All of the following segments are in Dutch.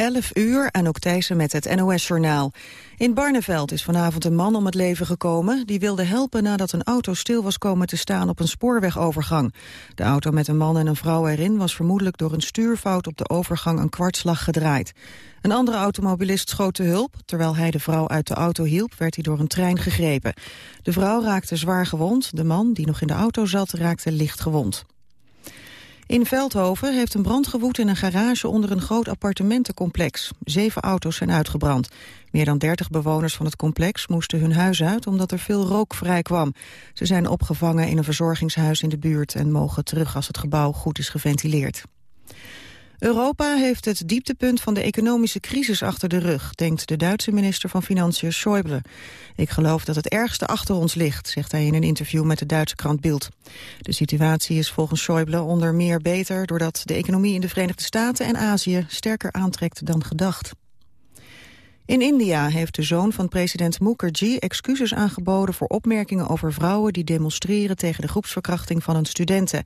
11 uur, en ook Thijssen met het NOS-journaal. In Barneveld is vanavond een man om het leven gekomen... die wilde helpen nadat een auto stil was komen te staan op een spoorwegovergang. De auto met een man en een vrouw erin was vermoedelijk door een stuurfout... op de overgang een kwartslag gedraaid. Een andere automobilist schoot te hulp. Terwijl hij de vrouw uit de auto hielp, werd hij door een trein gegrepen. De vrouw raakte zwaar gewond. De man, die nog in de auto zat, raakte licht gewond. In Veldhoven heeft een brand gewoed in een garage onder een groot appartementencomplex. Zeven auto's zijn uitgebrand. Meer dan dertig bewoners van het complex moesten hun huis uit omdat er veel rook vrij kwam. Ze zijn opgevangen in een verzorgingshuis in de buurt en mogen terug als het gebouw goed is geventileerd. Europa heeft het dieptepunt van de economische crisis achter de rug, denkt de Duitse minister van Financiën Schäuble. Ik geloof dat het ergste achter ons ligt, zegt hij in een interview met de Duitse krant Bild. De situatie is volgens Schäuble onder meer beter doordat de economie in de Verenigde Staten en Azië sterker aantrekt dan gedacht. In India heeft de zoon van president Mukherjee excuses aangeboden voor opmerkingen over vrouwen die demonstreren tegen de groepsverkrachting van een studenten.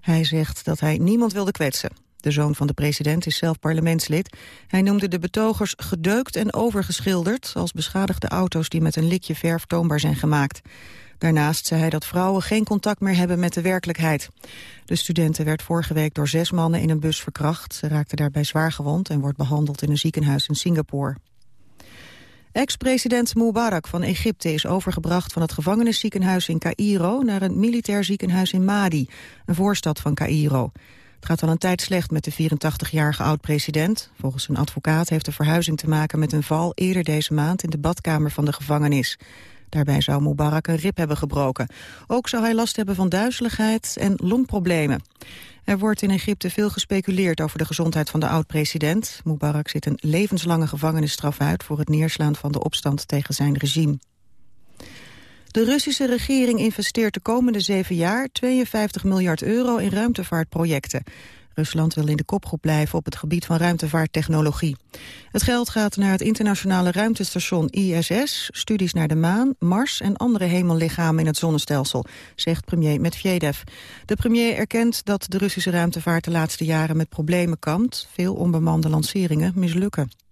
Hij zegt dat hij niemand wilde kwetsen. De zoon van de president is zelf parlementslid. Hij noemde de betogers gedeukt en overgeschilderd... als beschadigde auto's die met een likje verf toonbaar zijn gemaakt. Daarnaast zei hij dat vrouwen geen contact meer hebben met de werkelijkheid. De studenten werd vorige week door zes mannen in een bus verkracht. Ze raakte daarbij zwaar gewond en wordt behandeld in een ziekenhuis in Singapore. Ex-president Mubarak van Egypte is overgebracht van het gevangenisziekenhuis in Cairo naar een militair ziekenhuis in Madi, een voorstad van Cairo. Het gaat al een tijd slecht met de 84-jarige oud-president. Volgens een advocaat heeft de verhuizing te maken met een val eerder deze maand in de badkamer van de gevangenis. Daarbij zou Mubarak een rib hebben gebroken. Ook zou hij last hebben van duizeligheid en longproblemen. Er wordt in Egypte veel gespeculeerd over de gezondheid van de oud-president. Mubarak zit een levenslange gevangenisstraf uit voor het neerslaan van de opstand tegen zijn regime. De Russische regering investeert de komende zeven jaar 52 miljard euro in ruimtevaartprojecten. Rusland wil in de kopgroep blijven op het gebied van ruimtevaarttechnologie. Het geld gaat naar het internationale ruimtestation ISS, studies naar de maan, Mars en andere hemellichamen in het zonnestelsel, zegt premier Medvedev. De premier erkent dat de Russische ruimtevaart de laatste jaren met problemen kampt. Veel onbemande lanceringen mislukken.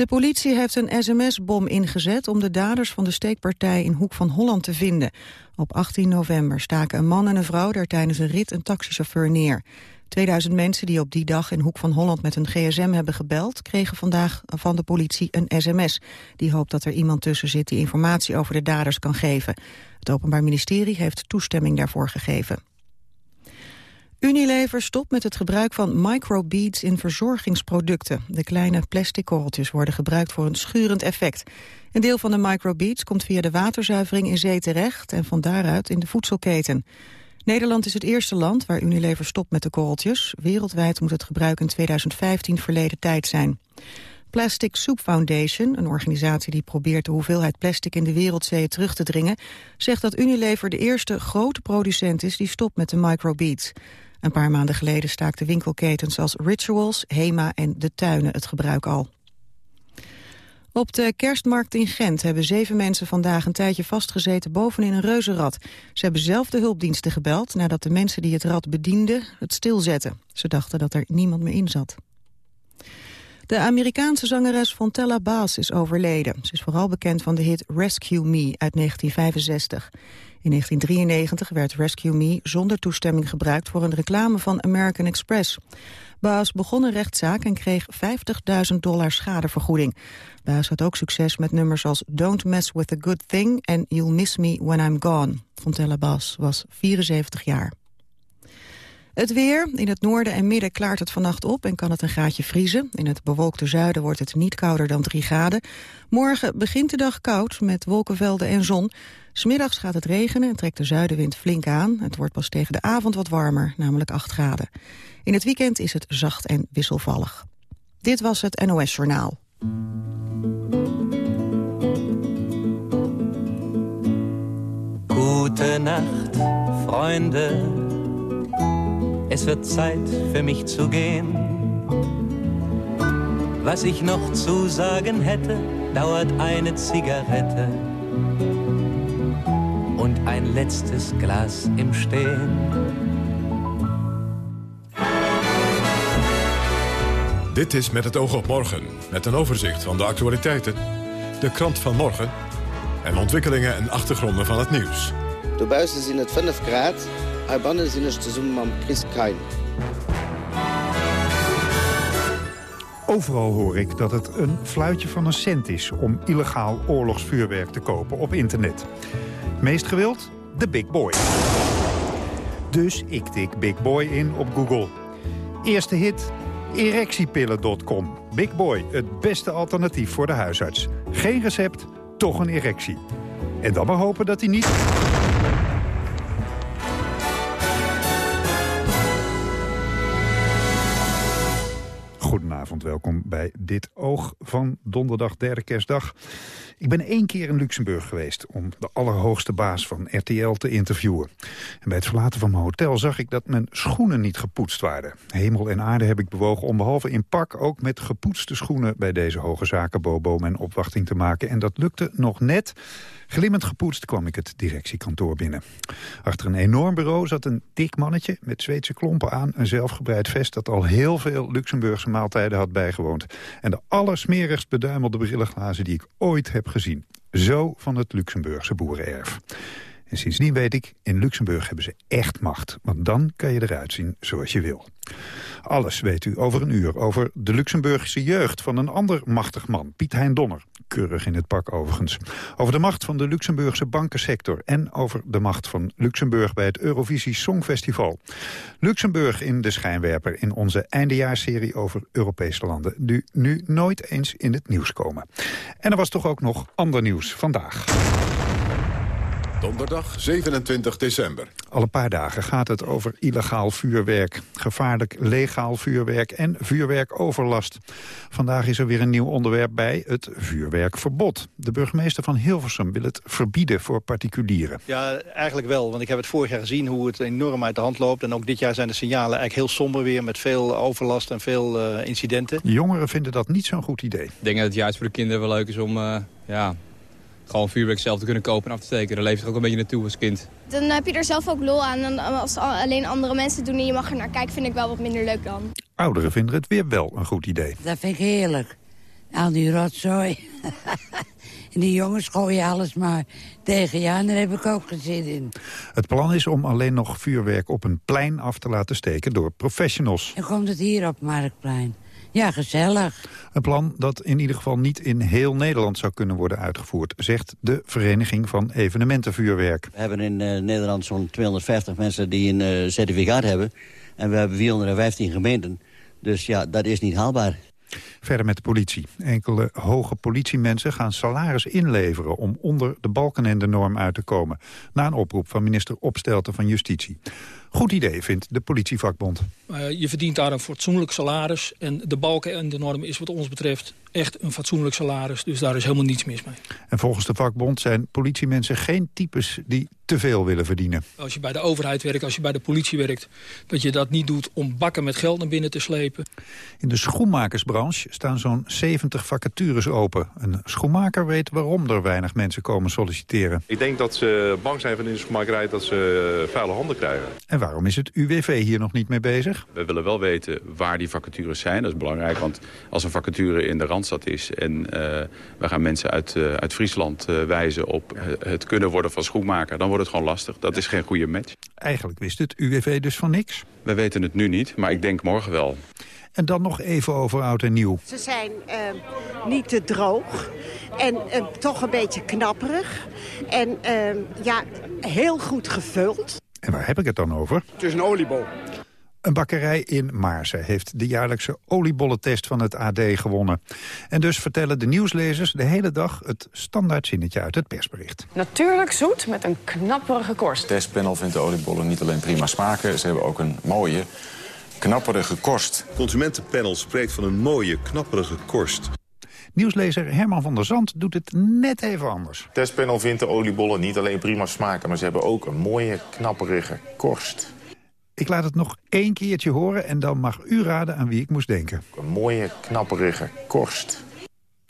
De politie heeft een sms-bom ingezet om de daders van de steekpartij in Hoek van Holland te vinden. Op 18 november staken een man en een vrouw daar tijdens een rit een taxichauffeur neer. 2000 mensen die op die dag in Hoek van Holland met een gsm hebben gebeld... kregen vandaag van de politie een sms. Die hoopt dat er iemand tussen zit die informatie over de daders kan geven. Het Openbaar Ministerie heeft toestemming daarvoor gegeven. Unilever stopt met het gebruik van microbeads in verzorgingsproducten. De kleine plastic korreltjes worden gebruikt voor een schurend effect. Een deel van de microbeads komt via de waterzuivering in zee terecht... en van daaruit in de voedselketen. Nederland is het eerste land waar Unilever stopt met de korreltjes. Wereldwijd moet het gebruik in 2015 verleden tijd zijn. Plastic Soup Foundation, een organisatie die probeert de hoeveelheid plastic in de wereldzeeën terug te dringen, zegt dat Unilever de eerste grote producent is die stopt met de microbeads. Een paar maanden geleden staakten winkelketens als Rituals, Hema en De Tuinen het gebruik al. Op de kerstmarkt in Gent hebben zeven mensen vandaag een tijdje vastgezeten bovenin een reuzenrad. Ze hebben zelf de hulpdiensten gebeld nadat de mensen die het rad bedienden het stilzetten. Ze dachten dat er niemand meer in zat. De Amerikaanse zangeres Fontella Baas is overleden. Ze is vooral bekend van de hit Rescue Me uit 1965. In 1993 werd Rescue Me zonder toestemming gebruikt voor een reclame van American Express. Baas begon een rechtszaak en kreeg 50.000 dollar schadevergoeding. Baas had ook succes met nummers als Don't Mess With A Good Thing en You'll Miss Me When I'm Gone. Fontella Baas was 74 jaar. Het weer. In het noorden en midden klaart het vannacht op en kan het een graadje vriezen. In het bewolkte zuiden wordt het niet kouder dan 3 graden. Morgen begint de dag koud met wolkenvelden en zon. Smiddags gaat het regenen en trekt de zuidenwind flink aan. Het wordt pas tegen de avond wat warmer, namelijk 8 graden. In het weekend is het zacht en wisselvallig. Dit was het NOS Journaal. Gute Nacht, Freunde. Es wird Zeit für mich zu gehen. Was ich noch zu sagen hätte, dauert eine Zigarette und ein letztes Glas im Stehen. Dit is Met het oog op morgen, met een overzicht van de actualiteiten, de krant van morgen en ontwikkelingen en achtergronden van het nieuws. De buiten zien het 5 graden, maar binnen zien het te met Chris Kein. Overal hoor ik dat het een fluitje van een cent is om illegaal oorlogsvuurwerk te kopen op internet. Meest gewild? De Big Boy. Dus ik tik Big Boy in op Google. Eerste hit? Erectiepillen.com. Big Boy, het beste alternatief voor de huisarts. Geen recept, toch een erectie. En dan maar hopen dat hij niet... Goedenavond, welkom bij Dit Oog van donderdag, derde kerstdag. Ik ben één keer in Luxemburg geweest om de allerhoogste baas van RTL te interviewen. En bij het verlaten van mijn hotel zag ik dat mijn schoenen niet gepoetst waren. Hemel en aarde heb ik bewogen om behalve in pak ook met gepoetste schoenen bij deze hoge zaken Bobo mijn opwachting te maken. En dat lukte nog net. Glimmend gepoetst kwam ik het directiekantoor binnen. Achter een enorm bureau zat een dik mannetje met Zweedse klompen aan... een zelfgebreid vest dat al heel veel Luxemburgse maaltijden had bijgewoond. En de allersmerigst beduimelde brillenglazen die ik ooit heb gezien. Zo van het Luxemburgse boerenerf. En sindsdien weet ik, in Luxemburg hebben ze echt macht. Want dan kan je eruit zien zoals je wil. Alles weet u over een uur over de Luxemburgse jeugd van een ander machtig man, Piet Hein Donner. Keurig in het pak overigens. Over de macht van de Luxemburgse bankensector en over de macht van Luxemburg bij het Eurovisie Songfestival. Luxemburg in de schijnwerper in onze eindejaarsserie over Europese landen, die nu nooit eens in het nieuws komen. En er was toch ook nog ander nieuws vandaag. Donderdag 27 december. Al een paar dagen gaat het over illegaal vuurwerk, gevaarlijk legaal vuurwerk en vuurwerkoverlast. Vandaag is er weer een nieuw onderwerp bij, het vuurwerkverbod. De burgemeester van Hilversum wil het verbieden voor particulieren. Ja, eigenlijk wel, want ik heb het vorig jaar gezien hoe het enorm uit de hand loopt. En ook dit jaar zijn de signalen eigenlijk heel somber weer met veel overlast en veel uh, incidenten. Jongeren vinden dat niet zo'n goed idee. Ik denk dat het juist voor de kinderen wel leuk is om... Uh, ja, gewoon vuurwerk zelf te kunnen kopen en af te steken. Daar leeft er ook een beetje naartoe als kind. Dan heb je er zelf ook lol aan. En als alleen andere mensen doen en je mag er naar kijken, vind ik wel wat minder leuk dan. Ouderen vinden het weer wel een goed idee. Dat vind ik heerlijk. Al die rotzooi. en die jongens gooien alles maar tegen je aan. Daar heb ik ook geen in. Het plan is om alleen nog vuurwerk op een plein af te laten steken door professionals. En komt het hier op Marktplein. Ja, gezellig. Een plan dat in ieder geval niet in heel Nederland zou kunnen worden uitgevoerd, zegt de Vereniging van Evenementenvuurwerk. We hebben in uh, Nederland zo'n 250 mensen die een uh, certificaat hebben. En we hebben 415 gemeenten. Dus ja, dat is niet haalbaar. Verder met de politie. Enkele hoge politiemensen gaan salaris inleveren... om onder de balken en de norm uit te komen. Na een oproep van minister Opstelten van Justitie. Goed idee, vindt de politievakbond. Uh, je verdient daar een fatsoenlijk salaris. En de balken en de norm is wat ons betreft echt een fatsoenlijk salaris. Dus daar is helemaal niets mis mee. En volgens de vakbond zijn politiemensen geen types die te veel willen verdienen. Als je bij de overheid werkt, als je bij de politie werkt... dat je dat niet doet om bakken met geld naar binnen te slepen. In de schoenmakersbranche staan zo'n 70 vacatures open. Een schoenmaker weet waarom er weinig mensen komen solliciteren. Ik denk dat ze bang zijn van in de schoenmakerij dat ze vuile handen krijgen. En waarom is het UWV hier nog niet mee bezig? We willen wel weten waar die vacatures zijn. Dat is belangrijk, want als een vacature in de Randstad is... en uh, we gaan mensen uit, uh, uit Friesland uh, wijzen op het kunnen worden van schoenmaker... dan wordt het gewoon lastig. Dat is geen goede match. Eigenlijk wist het UWV dus van niks? We weten het nu niet, maar ik denk morgen wel. En dan nog even over oud en nieuw. Ze zijn uh, niet te droog en uh, toch een beetje knapperig. En uh, ja, heel goed gevuld. En waar heb ik het dan over? Het is een oliebol. Een bakkerij in Maarsen heeft de jaarlijkse oliebollentest van het AD gewonnen. En dus vertellen de nieuwslezers de hele dag het standaard zinnetje uit het persbericht. Natuurlijk zoet met een knapperige korst. Het testpanel vindt de oliebollen niet alleen prima smaken, ze hebben ook een mooie, knapperige korst. Het consumentenpanel spreekt van een mooie, knapperige korst. Nieuwslezer Herman van der Zand doet het net even anders. Testpanel vindt de oliebollen niet alleen prima smaken... maar ze hebben ook een mooie, knapperige korst. Ik laat het nog één keertje horen en dan mag u raden aan wie ik moest denken. Een mooie, knapperige korst.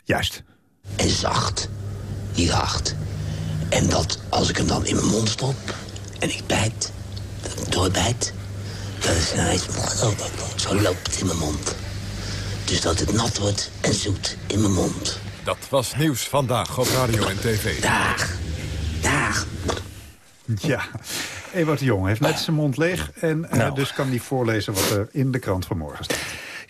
Juist. En zacht. Niet hard. En dat als ik hem dan in mijn mond stop en ik bijt, doorbijt... dat is nou eens... Zo loopt het in mijn mond. Dus dat het nat wordt en zoet in mijn mond. Dat was nieuws vandaag op radio en tv. Dag. Dag. Ja, Ewout de Jong heeft net zijn mond leeg... en eh, Nou. dus kan hij voorlezen wat er in de krant vanmorgen staat.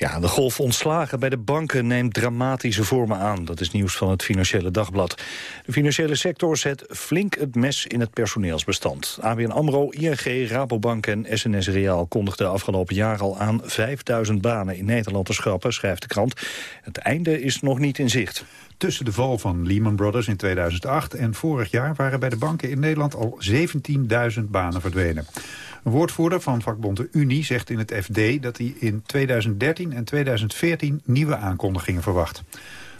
Ja, de golf ontslagen bij de banken neemt dramatische vormen aan. Dat is nieuws van het Financiële Dagblad. De financiële sector zet flink het mes in het personeelsbestand. ABN AMRO, ING, Rabobank en SNS Reaal kondigden afgelopen jaar al aan 5000 banen in Nederland te schrappen, schrijft de krant. Het einde is nog niet in zicht. Tussen de val van Lehman Brothers in 2008 en vorig jaar... waren bij de banken in Nederland al 17.000 banen verdwenen. Een woordvoerder van vakbond Unie zegt in het FD... dat hij in 2013 en 2014 nieuwe aankondigingen verwacht.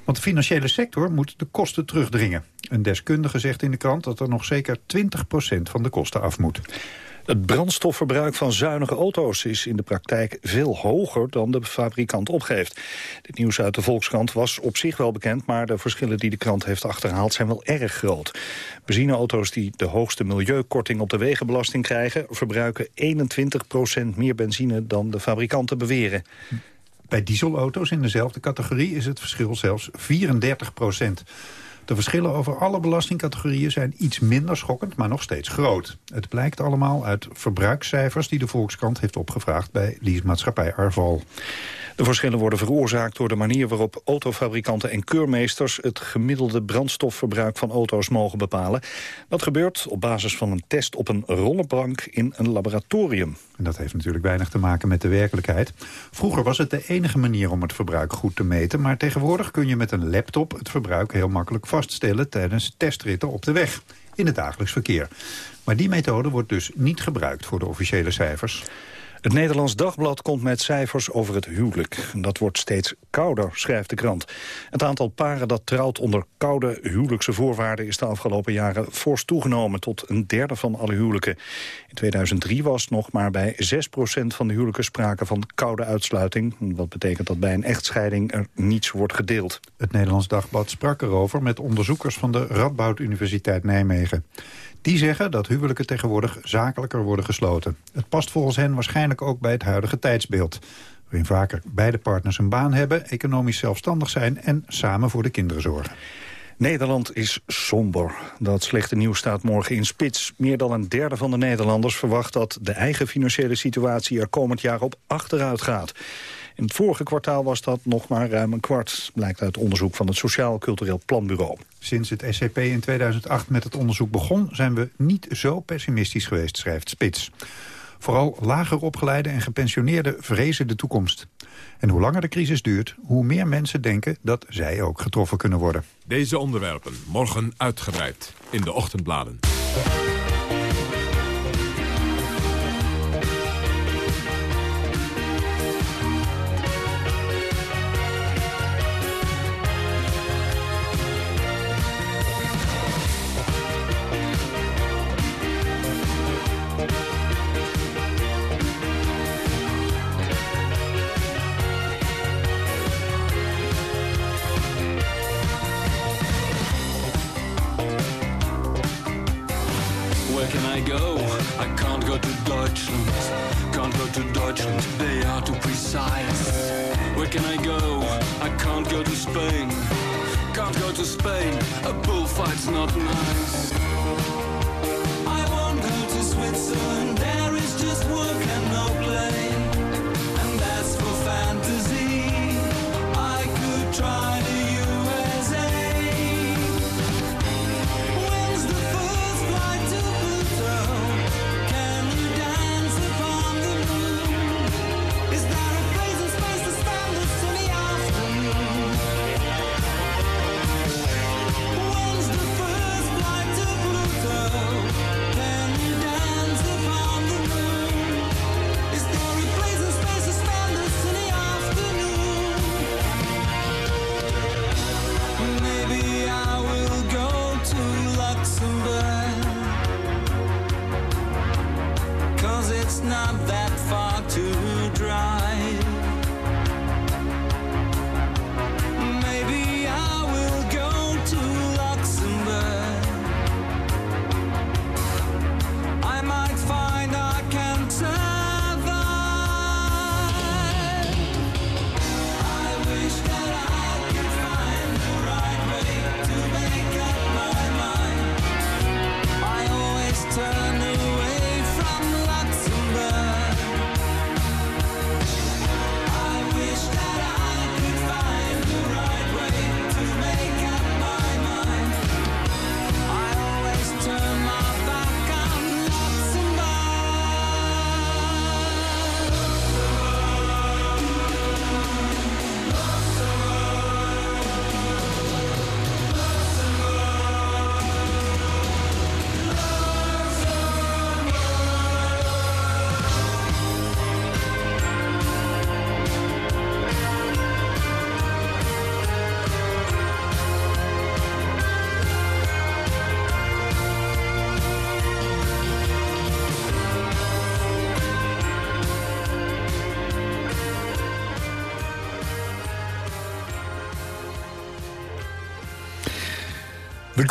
Want de financiële sector moet de kosten terugdringen. Een deskundige zegt in de krant dat er nog zeker 20% van de kosten af moet. Het brandstofverbruik van zuinige auto's is in de praktijk veel hoger dan de fabrikant opgeeft. Dit nieuws uit de Volkskrant was op zich wel bekend, maar de verschillen die de krant heeft achterhaald zijn wel erg groot. Benzineauto's die de hoogste milieukorting op de wegenbelasting krijgen, verbruiken 21% meer benzine dan de fabrikanten beweren. Bij dieselauto's in dezelfde categorie is het verschil zelfs 34 De verschillen over alle belastingcategorieën zijn iets minder schokkend, maar nog steeds groot. Het blijkt allemaal uit verbruikscijfers die de Volkskrant heeft opgevraagd bij leasemaatschappij Arval. De verschillen worden veroorzaakt door de manier waarop autofabrikanten en keurmeesters het gemiddelde brandstofverbruik van auto's mogen bepalen. Dat gebeurt op basis van een test op een rollenbank in een laboratorium. En dat heeft natuurlijk weinig te maken met de werkelijkheid. Vroeger was het de enige manier om het verbruik goed te meten... maar tegenwoordig kun je met een laptop het verbruik heel makkelijk vaststellen... tijdens testritten op de weg, in het dagelijks verkeer. Maar die methode wordt dus niet gebruikt voor de officiële cijfers. Het Nederlands Dagblad komt met cijfers over het huwelijk. Dat wordt steeds kouder, schrijft de krant. Het aantal paren dat trouwt onder koude huwelijkse voorwaarden... is de afgelopen jaren fors toegenomen tot een derde van alle huwelijken. In 2003 was nog maar bij 6% van de huwelijken sprake van koude uitsluiting. Wat betekent dat bij een echtscheiding er niets wordt gedeeld. Het Nederlands Dagblad sprak erover met onderzoekers van de Radboud Universiteit Nijmegen. Die zeggen dat huwelijken tegenwoordig zakelijker worden gesloten. Het past volgens hen waarschijnlijk ook bij het huidige tijdsbeeld. Waarin vaker beide partners een baan hebben, economisch zelfstandig zijn... en samen voor de kinderen zorgen. Nederland is somber. Dat slechte nieuws staat morgen in spits. Meer dan een derde van de Nederlanders verwacht dat de eigen financiële situatie er komend jaar op achteruit gaat. In het vorige kwartaal was dat nog maar ruim een kwart, blijkt uit onderzoek van het Sociaal Cultureel Planbureau. Sinds het SCP in 2008 met het onderzoek begon... zijn we niet zo pessimistisch geweest, schrijft Spits. Vooral lager opgeleide en gepensioneerden vrezen de toekomst. En hoe langer de crisis duurt, hoe meer mensen denken dat zij ook getroffen kunnen worden. Deze onderwerpen morgen uitgebreid in de ochtendbladen. I go? I can't go to Deutschland. Can't go to Deutschland, they are too precise. Where can I go? I can't go to Spain. Can't go to Spain, a bullfight's not nice. I won't go to Switzerland, there is just work and no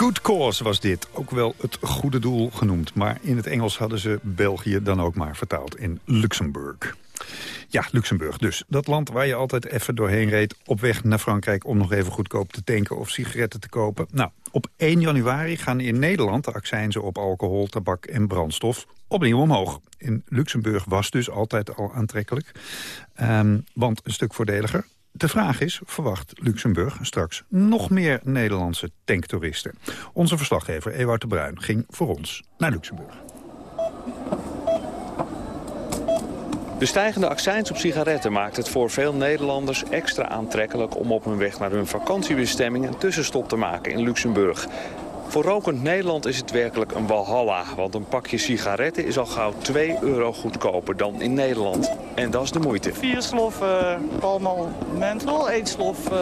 Good Cause was dit, ook wel het goede doel genoemd. Maar in het Engels hadden ze België dan ook maar vertaald in Luxemburg. Ja, Luxemburg dus. Dat land waar je altijd even doorheen reed... op weg naar Frankrijk om nog even goedkoop te tanken of sigaretten te kopen. Nou, op 1 januari gaan in Nederland de accijnzen op alcohol, tabak en brandstof opnieuw omhoog. In Luxemburg was dus altijd al aantrekkelijk, Ehm, want een stuk voordeliger. De vraag is, verwacht Luxemburg straks nog meer Nederlandse tanktoeristen? Onze verslaggever Ewout de Bruin ging voor ons naar Luxemburg. De stijgende accijns op sigaretten maakt het voor veel Nederlanders extra aantrekkelijk om op hun weg naar hun vakantiebestemming een tussenstop te maken in Luxemburg. Voor rokend Nederland is het werkelijk een walhalla, want een pakje sigaretten is al gauw 2 euro goedkoper dan in Nederland. En dat is de moeite. Vier slof uh, Palmal Menthol, één slof uh,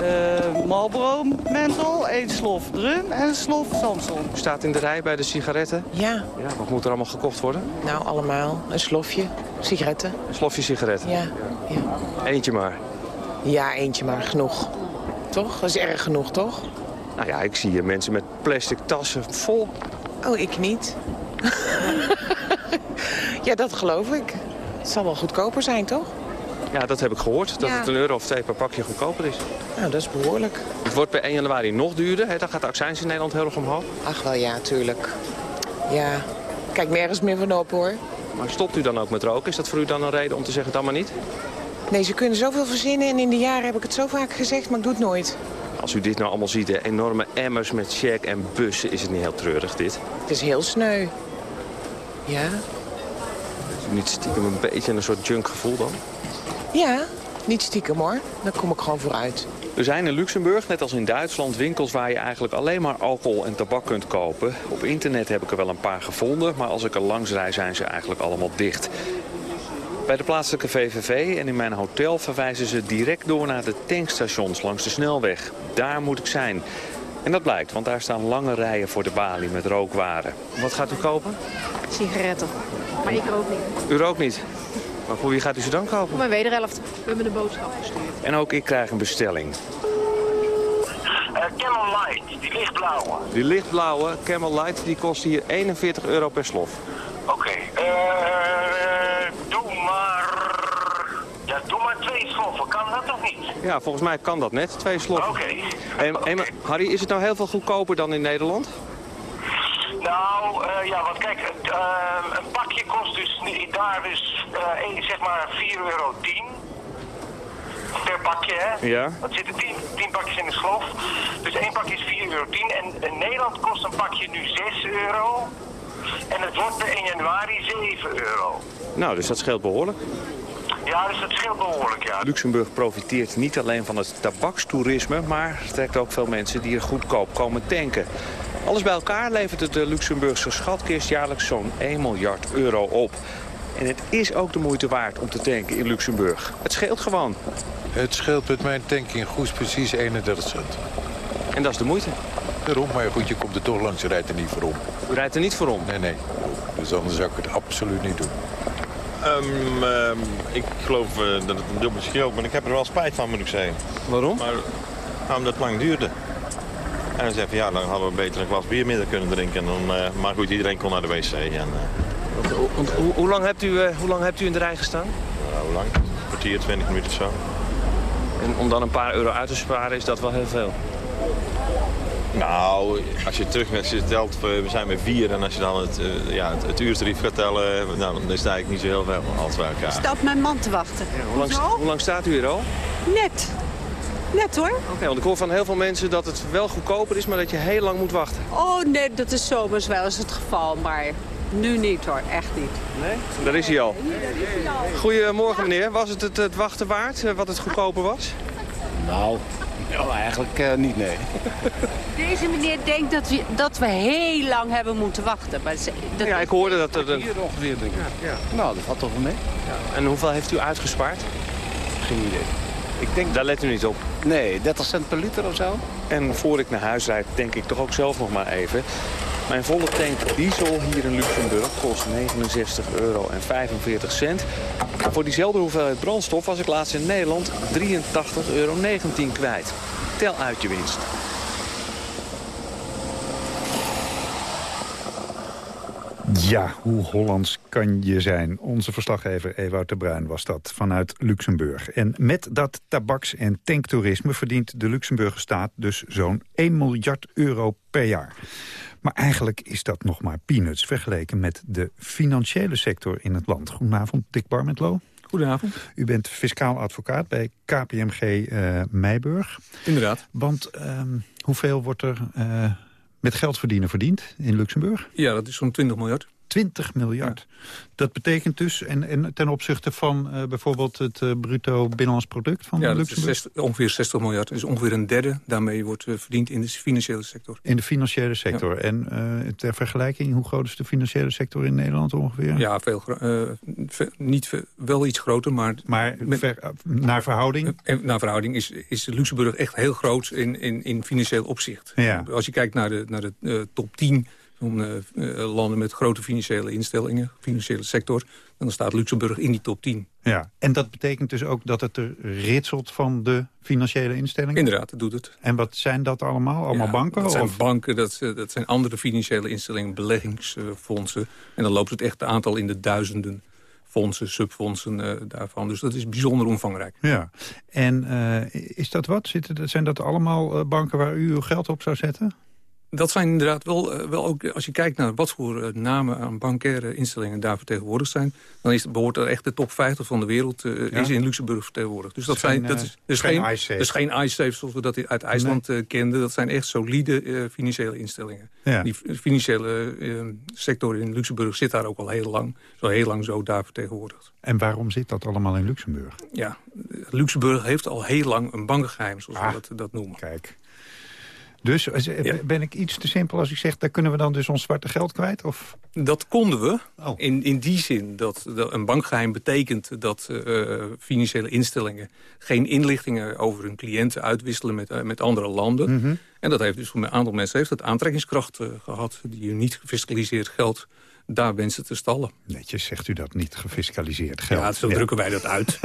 uh, Marlboro Menthol, één slof Drum en een slof Samson. U staat in de rij bij de sigaretten? Ja. ja. Wat moet er allemaal gekocht worden? Nou, allemaal. Een slofje sigaretten. Een slofje sigaretten? Ja. ja. Eentje maar? Ja, eentje maar. Genoeg. Toch? Dat is erg genoeg, toch? Nou ja, ik zie hier mensen met plastic tassen vol. Oh, ik niet. ja, dat geloof ik. Het zal wel goedkoper zijn, toch? Ja, dat heb ik gehoord. Dat Ja. het een euro of twee per pakje goedkoper is. Nou, dat is behoorlijk. Het wordt bij 1 januari nog duurder. Hè? Dan gaat de accijns in Nederland heel erg omhoog. Ach wel, ja, tuurlijk. Ja, kijk nergens meer van op, hoor. Maar stopt u dan ook met roken? Is dat voor u dan een reden om te zeggen dan maar niet? Nee, ze kunnen zoveel verzinnen en in de jaren heb ik het zo vaak gezegd, maar ik doe het nooit. Als u dit nou allemaal ziet, hè, enorme emmers met check en bussen, is het niet heel treurig dit? Het is heel sneu. Ja? Is u niet stiekem een beetje een soort junkgevoel dan? Ja, niet stiekem hoor. Daar kom ik gewoon vooruit. Er zijn in Luxemburg, net als in Duitsland, winkels waar je eigenlijk alleen maar alcohol en tabak kunt kopen. Op internet heb ik er wel een paar gevonden, maar als ik er langs rijd zijn ze eigenlijk allemaal dicht. Bij de plaatselijke VVV en in mijn hotel verwijzen ze direct door naar de tankstations langs de snelweg. Daar moet ik zijn. En dat blijkt, want daar staan lange rijen voor de balie met rookwaren. Wat gaat u kopen? Sigaretten. Maar ik rook niet. U rookt niet. Maar voor wie gaat u ze dan kopen? Voor mijn wederhelft. We hebben een boodschap gestuurd. En ook ik krijg een bestelling. Camel Light, die lichtblauwe. Die lichtblauwe Camel Light die kost hier 41 euro per slof. Oké, eh, doe maar... Ja, doe maar twee sloffen. Kan dat of niet? Ja, volgens mij kan dat net, twee sloffen. Oké. En, en, maar, Harry, is het nou heel veel goedkoper dan in Nederland? Nou, eh, ja, want kijk, eh, een pakje kost dus daar dus eh, zeg maar 4,10 euro per pakje, hè? Ja. Dat zitten 10, 10 pakjes in de slof. Dus één pakje is 4,10 euro. En in Nederland kost een pakje nu 6 euro. En het wordt per 1 januari 7 euro. Nou, dus dat scheelt behoorlijk. Ja, dus dat scheelt behoorlijk, ja. Luxemburg profiteert niet alleen van het tabakstoerisme... maar trekt ook veel mensen die er goedkoop komen tanken. Alles bij elkaar levert het de Luxemburgse schatkist jaarlijks zo'n 1 miljard euro op. En het is ook de moeite waard om te tanken in Luxemburg. Het scheelt gewoon. Het scheelt met mijn tank in Goes precies 31 cent. En dat is de moeite. Daarom, maar goed, je komt er toch langs, je rijdt er niet voor om. U rijdt er niet voor om? Nee, nee. Dus anders zou ik het absoluut niet doen. Ehm, ehm, ik geloof eh, dat het een dubbeltje scheelt, maar ik heb er wel spijt van, moet ik zeggen. Waarom? Maar, nou, omdat het lang duurde. En dan zei van ja, dan hadden we beter een glas bier minder kunnen drinken. En dan, eh, maar goed, iedereen kon naar de wc. En, eh, Want hoe, hoe lang hebt u, hoe lang hebt u in de rij gestaan? nou, hoe lang? Een kwartier, 20 minuten of zo. En om dan een paar euro uit te sparen is dat wel heel veel. Nou, als je terug als je telt, we zijn met vier. En als je dan het, eh, ja, het, het uurtarief gaat tellen, nou, dan is het eigenlijk niet zo heel veel als bij elkaar. sta op mijn man te wachten. Hoe lang, hoe lang staat u hier al? Net. Net hoor. Oké, want ik hoor van heel veel mensen dat het wel goedkoper is, maar dat je heel lang moet wachten. Oh nee, dat is zomers wel eens het geval, maar nu niet hoor, echt niet. Nee? Daar is hij al. Goedemorgen meneer, was het het, het wachten waard, eh, wat het goedkoper was? Nou, nou eigenlijk eh, niet, nee. Deze meneer denkt dat we, dat we heel lang hebben moeten wachten. Maar ze- dat Ja, ik hoorde dat er... Hier ongeveer, denk ik. Ja. Nou, dat valt toch wel mee? En hoeveel heeft u uitgespaard? Geen idee. Ik denk... Daar let u niet op. Nee, 30 cent per liter of zo. En voor ik naar huis rijd, denk ik toch ook zelf nog maar even. Mijn volle tank diesel hier in Luxemburg kost 69 euro voor diezelfde hoeveelheid brandstof was ik laatst in Nederland 83,19 euro kwijt. Tel uit je winst. Ja, hoe Hollands kan je zijn? Onze verslaggever Ewout de Bruin was dat vanuit Luxemburg. En met dat tabaks- en tanktoerisme verdient de Luxemburgse staat dus zo'n 1 miljard euro per jaar. Maar eigenlijk is dat nog maar peanuts vergeleken met de financiële sector in het land. Goedenavond, Dick Barmentlo. Goedenavond. U bent fiscaal advocaat bij KPMG uh, Meiburg. Inderdaad. Want ehm, hoeveel wordt er uh, met geld verdienen verdiend in Luxemburg? Ja, dat is zo'n 20 miljard. 20 miljard. Dat betekent dus, en, en ten opzichte van uh, bijvoorbeeld het uh, bruto binnenlands product van ja, Luxemburg? Is ongeveer 60 miljard. Dus ongeveer een derde daarmee wordt uh, verdiend in de financiële sector. In de financiële sector. Ja. En ter vergelijking, hoe groot is de financiële sector in Nederland ongeveer? Ja, veel, ve niet wel iets groter, maar... Maar met, ver, naar verhouding? naar verhouding is, is Luxemburg echt heel groot in, in, in financieel opzicht. Ja. Als je kijkt naar de, naar de top 10 van uh, uh, landen met grote financiële instellingen, financiële sector, dan staat Luxemburg in die top 10. Ja, en dat betekent dus ook dat het er ritselt van de financiële instellingen? Inderdaad, dat doet het. En wat zijn dat allemaal? Allemaal ja, banken? Dat zijn of? banken, dat, dat zijn andere financiële instellingen, beleggingsfondsen. En dan loopt het echt aantal in de duizenden fondsen, subfondsen uh, daarvan. Dus dat is bijzonder omvangrijk. Ja, en is dat wat? Zitten, zijn dat allemaal banken waar u uw geld op zou zetten? Dat zijn inderdaad wel, wel ook, als je kijkt naar wat voor namen aan bankaire instellingen daar vertegenwoordigd zijn, dan is, behoort er echt de top 50 van de wereld uh, ja? is in Luxemburg vertegenwoordigd. Dus dat, zijn, dat is dus geen, geen dus geen iSafe zoals we dat uit IJsland nee. kenden. Dat zijn echt solide uh, financiële instellingen. Ja. Die financiële sector in Luxemburg zit daar ook al heel lang, zo heel lang zo daar vertegenwoordigd. En waarom zit dat allemaal in Luxemburg? Ja, Luxemburg heeft al heel lang een bankengeheim, zoals ah, we dat, dat noemen. Kijk. Dus ja. ben ik iets te simpel als ik zeg... daar kunnen we dan dus ons zwarte geld kwijt? Of? Dat konden we. Oh. In, in die zin dat, dat een bankgeheim betekent... dat uh, financiële instellingen geen inlichtingen over hun cliënten uitwisselen... met, uh, met andere landen. Mm -hmm. En dat heeft dus voor een aantal mensen heeft dat aantrekkingskracht uh, gehad... die niet gefiscaliseerd geld daar wensen te stallen. Netjes zegt u dat niet, gefiscaliseerd geld. Ja, zo ja. drukken wij dat uit.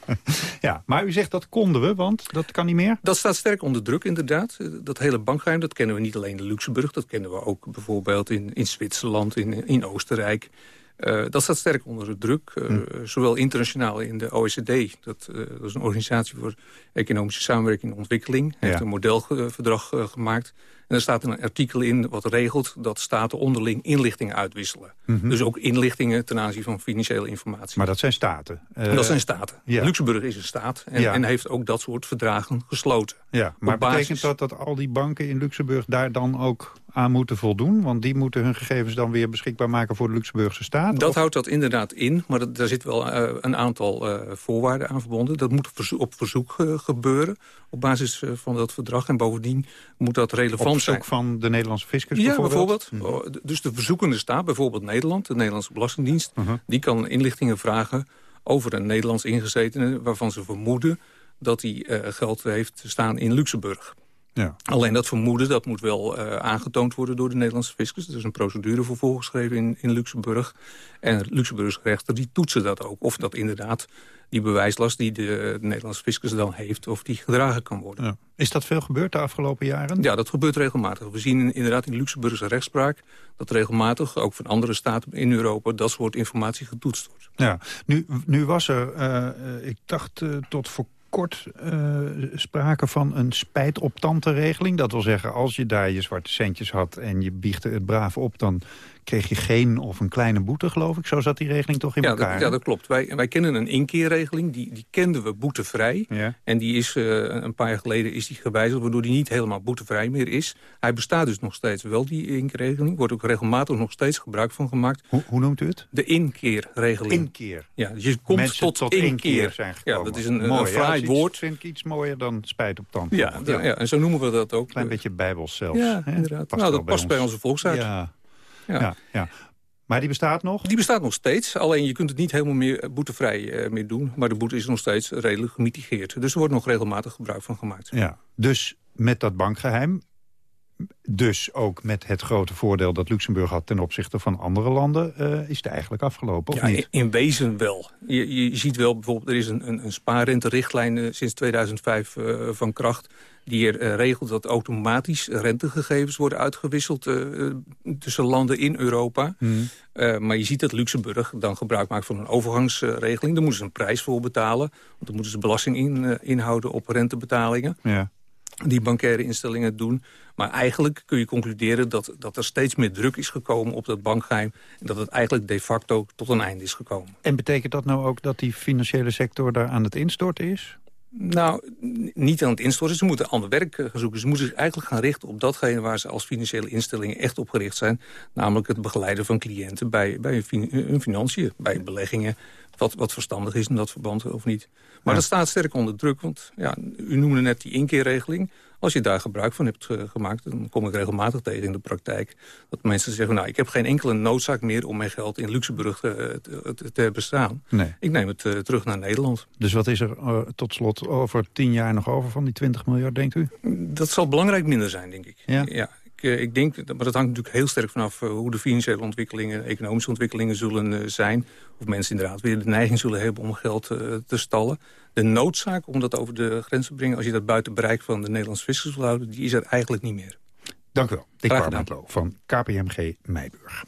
ja, maar u zegt dat konden we, want dat kan niet meer? Dat staat sterk onder druk, inderdaad. Dat hele bankgeheim, dat kennen we niet alleen in Luxemburg... dat kennen we ook bijvoorbeeld in, in Zwitserland, in, in Oostenrijk... Uh, dat staat sterk onder druk, uh, hm. zowel internationaal in de OECD. Dat, uh, dat, is een organisatie voor economische samenwerking en ontwikkeling. heeft ja. een modelverdrag gemaakt. En er staat een artikel in wat regelt dat staten onderling inlichtingen uitwisselen. Mhm. Mm -hmm. Dus ook inlichtingen ten aanzien van financiële informatie. Maar dat zijn staten? dat zijn staten. Ja. Luxemburg is een staat en, ja. en, heeft ook dat soort verdragen gesloten. Ja, maar basis... betekent dat dat al die banken in Luxemburg daar dan ook aan moeten voldoen? Want die moeten hun gegevens dan weer beschikbaar maken voor de Luxemburgse staat? Dat of? houdt dat inderdaad in, maar dat, daar zit wel uh, een aantal uh, voorwaarden aan verbonden. Dat moet op verzoek gebeuren op basis van dat verdrag. En bovendien moet dat relevant zijn. van de Nederlandse fiscus ja, bijvoorbeeld? bijvoorbeeld. Mm. Dus de verzoekende staat, bijvoorbeeld Nederland, de Nederlandse Belastingdienst... Uh -huh. die kan inlichtingen vragen over een Nederlands ingezetene... waarvan ze vermoeden dat hij geld heeft staan in Luxemburg. Ja. Alleen dat vermoeden dat moet wel uh, aangetoond worden door de Nederlandse fiscus. Er is een procedure voor voorgeschreven in, in Luxemburg. En Luxemburgse rechter die toetsen dat ook. Of dat inderdaad die bewijslast die de, de Nederlandse fiscus dan heeft... of die gedragen kan worden. Ja. Is dat veel gebeurd de afgelopen jaren? Ja, dat gebeurt regelmatig. We zien inderdaad in de Luxemburgse rechtspraak... dat regelmatig, ook van andere staten in Europa... dat soort informatie getoetst wordt. Ja, nu, nu was er, uh, ik dacht uh, tot voor kort uh, sprake van een spijt op tante regeling. Dat wil zeggen, als je daar je zwarte centjes had en je biechtte het braaf op... dan kreeg je geen of een kleine boete, geloof ik. Zo zat die regeling toch in ja, elkaar? Dat, ja, dat klopt. Wij, wij kennen een inkeerregeling, die, die kenden we boetevrij. Ja. En die is uh, een paar jaar geleden is die gewijzigd... waardoor die niet helemaal boetevrij meer is. Hij bestaat dus nog steeds wel, die inkeerregeling. Wordt ook regelmatig nog steeds gebruik van gemaakt. Hoe, hoe noemt u het? De inkeerregeling. Inkeer? Ja, dus je komt Mensen tot, tot inkeer. inkeer zijn gekomen. Ja, dat is een, Mooi, een fraai woord. Dat vind ik iets mooier dan spijt op tante. Ja, ja. en zo noemen we dat ook. Klein beetje bijbels zelfs. Ja, inderdaad. Past nou, dat past bij, onze volksuit. Ja. Ja. Ja. Maar die bestaat nog? Die bestaat nog steeds. Alleen je kunt het niet helemaal meer boetevrij uh, meer doen. Maar de boete is nog steeds redelijk gemitigeerd. Dus er wordt nog regelmatig gebruik van gemaakt. Ja. Dus met dat bankgeheim dus ook met het grote voordeel dat Luxemburg had ten opzichte van andere landen, uh, is het eigenlijk afgelopen, of ja, niet? In, in, wezen wel. Je, je ziet wel bijvoorbeeld, er is een, een, een spaarrenterichtlijn uh, sinds 2005 uh, van kracht die er regelt dat automatisch rentegegevens worden uitgewisseld tussen landen in Europa. Hmm. maar je ziet dat Luxemburg dan gebruik maakt van een overgangsregeling. Daar moeten ze een prijs voor betalen, want dan moeten ze belasting in, inhouden op rentebetalingen. Ja die bankaire instellingen doen. Maar eigenlijk kun je concluderen dat, dat er steeds meer druk is gekomen op dat bankgeheim... en dat het eigenlijk de facto tot een einde is gekomen. En betekent dat nou ook dat die financiële sector daar aan het instorten is? Nou, niet aan het instorten. Ze moeten ander werk gaan zoeken. Ze moeten zich eigenlijk gaan richten op datgene waar ze als financiële instellingen echt op gericht zijn. Namelijk het begeleiden van cliënten bij, bij hun financiën, bij beleggingen. Wat, wat verstandig is in dat verband of niet. Maar Ja. dat staat sterk onder druk, want ja, u noemde net die inkeerregeling. Als je daar gebruik van hebt ge- gemaakt, dan kom ik regelmatig tegen in de praktijk... dat mensen zeggen, nou, ik heb geen enkele noodzaak meer om mijn geld in Luxemburg te, te, te hebben staan. Nee. Ik neem het eh, terug naar Nederland. Dus wat is er eh, tot slot over tien jaar nog over van die 20 miljard, denkt u? Dat zal belangrijk minder zijn, denk ik. Ja? Ik denk, maar dat hangt natuurlijk heel sterk vanaf eh, hoe de financiële ontwikkelingen, economische ontwikkelingen zullen eh, zijn. Of mensen inderdaad weer de neiging zullen hebben om geld eh, te stallen. De noodzaak om dat over de grens te brengen, als je dat buiten bereik van de Nederlandse fiscus wil houden, die is er eigenlijk niet meer. Dank u wel. Dick. Parmentlo van KPMG Meiburg.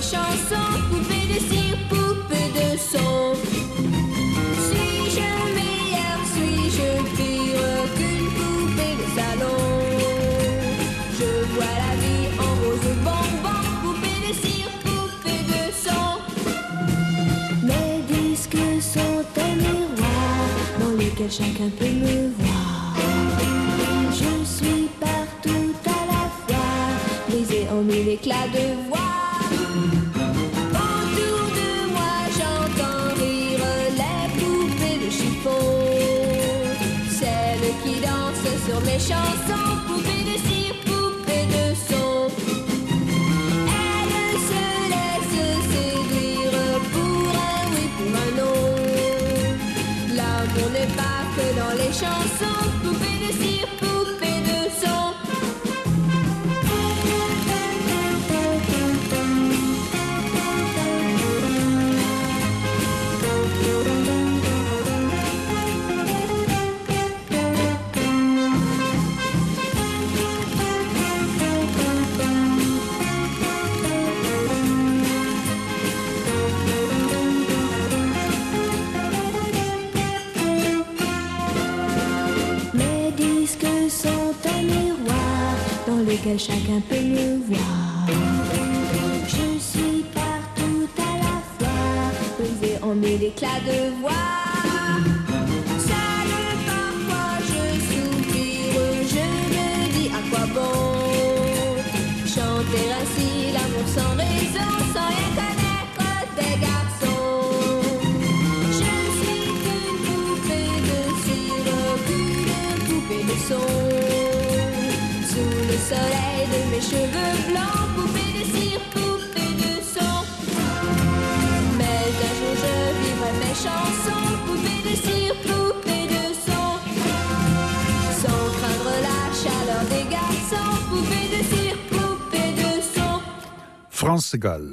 Mes chansons, poupée de cire, poupée de son. Suis-je meilleure, suis-je pire qu'une poupée de salon? Je vois la vie en rose bonbon, poupée de cire, poupée de son. Mes disques sont un miroir dans lequel chacun peut me voir. Je suis partout à la fois, brisée en mille éclats de mes chansons,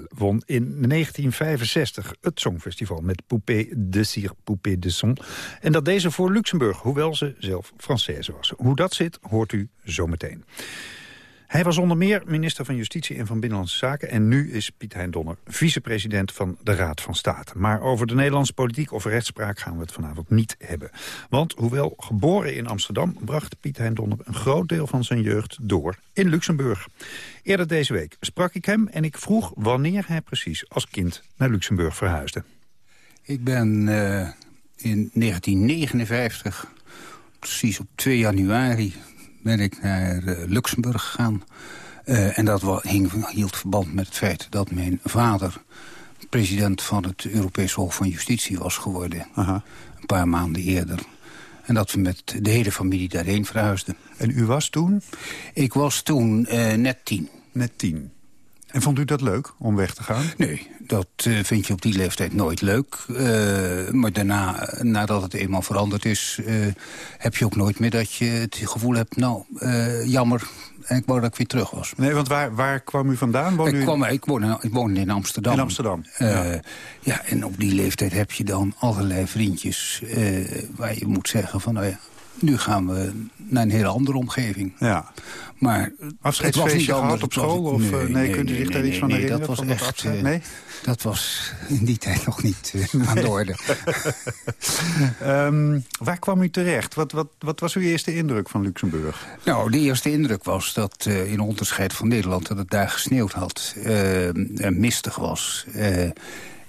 Won in 1965 het Songfestival met Poupée de Cire, Poupée de Son. En dat deze voor Luxemburg, hoewel ze zelf Française was. Hoe dat zit, hoort u zometeen. Hij was onder meer minister van Justitie en van Binnenlandse Zaken... en nu is Piet Hein Donner vicepresident van de Raad van State. Maar over de Nederlandse politiek of rechtspraak gaan we het vanavond niet hebben. Want hoewel geboren in Amsterdam... bracht Piet Hein Donner een groot deel van zijn jeugd door in Luxemburg. Eerder deze week sprak ik hem en ik vroeg wanneer hij precies als kind naar Luxemburg verhuisde. Ik ben eh, in 1959, precies op 2 januari, ben ik naar eh, Luxemburg gegaan. Eh, en dat hing, hield verband met het feit dat mijn vader president van het Europese Hof van Justitie was geworden. Een paar maanden eerder. En dat we met de hele familie daarheen verhuisden. En u was toen? Ik was toen eh, net tien. Net tien. En vond u dat leuk om weg te gaan? Nee, dat eh, vind je op die leeftijd nooit leuk. Eh, maar daarna, nadat het eenmaal veranderd is... eh, heb je ook nooit meer dat je het gevoel hebt... nou, eh, jammer, en ik wou dat ik weer terug was. Nee, want waar, waar kwam u vandaan? Ik, u... kwam, ik, woonde, ik woonde in Amsterdam. In Amsterdam, Eh, ja. ja. en op die leeftijd heb je dan allerlei vriendjes... eh, waar je moet zeggen van, nou ja, nu gaan we naar een hele andere omgeving. Ja. Maar Afscheidsfeestje niet gehad op school? Of, eh, nee, kunt u zich daar iets van herinneren? Dat was van dat echt, afscheid? eh, Nee? dat was in die tijd nog niet eh, aan de orde. Ehm, waar kwam u terecht? Wat, wat, wat was uw eerste indruk van Luxemburg? Nou, de eerste indruk was dat in onderscheid van Nederland... dat het daar gesneeuwd had en mistig was.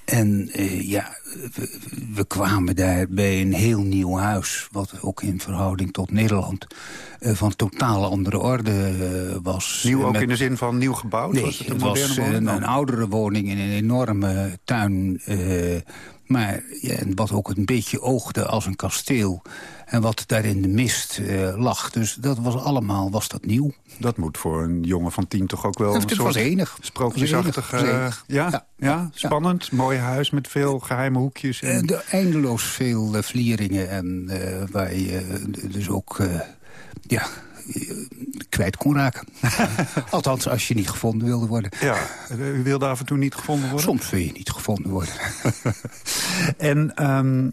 En ja, we, we kwamen daar bij een heel nieuw huis... wat ook in verhouding tot Nederland eh, van totaal andere orde eh, was. Nieuw ook Met- in de zin van nieuw gebouwd? Nee, was het een het was woning? een, een oudere woning in een enorme tuin. Maar ja, en wat ook een beetje oogde als een kasteel. En wat daar in de mist eh, lag. Dus dat was allemaal was dat nieuw. Dat moet voor een jongen van tien toch ook wel Het een was soort enig. sprookjesachtig... Was enig. eh, was ja? Ja? spannend. Mooi huis met veel geheime hoekjes. En... Eh, de eindeloos veel vlieringen en waar je dus ook ja, kwijt kon raken. Althans, als je niet gevonden wilde worden. Ja, u wilde af en toe niet gevonden worden? Soms wil je niet gevonden worden. En ehm,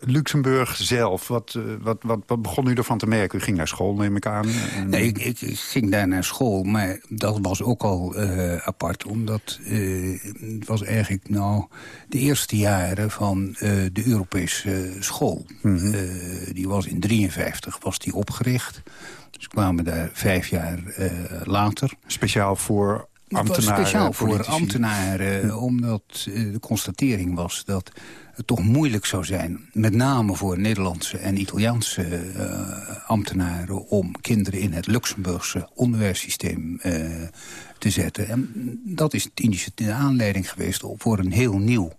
Luxemburg zelf, wat, eh, wat, wat, wat begon u ervan te merken? U ging naar school, neem ik aan. En- Nee, ik, ik, ik ging daar naar school, maar dat was ook al eh, apart. Omdat eh, het was eigenlijk nou de eerste jaren van eh, de Europese school. Mhm. Eh, die was in 53 was die opgericht. Dus kwamen daar vijf jaar eh, later. Speciaal voor ambtenaren, Speciaal voor politici. ambtenaren, omdat eh, de constatering was dat het toch moeilijk zou zijn... met name voor Nederlandse en Italiaanse eh, ambtenaren... om kinderen in het Luxemburgse onderwijssysteem te zetten. En dat is het initiatief, de aanleiding geweest voor een heel nieuw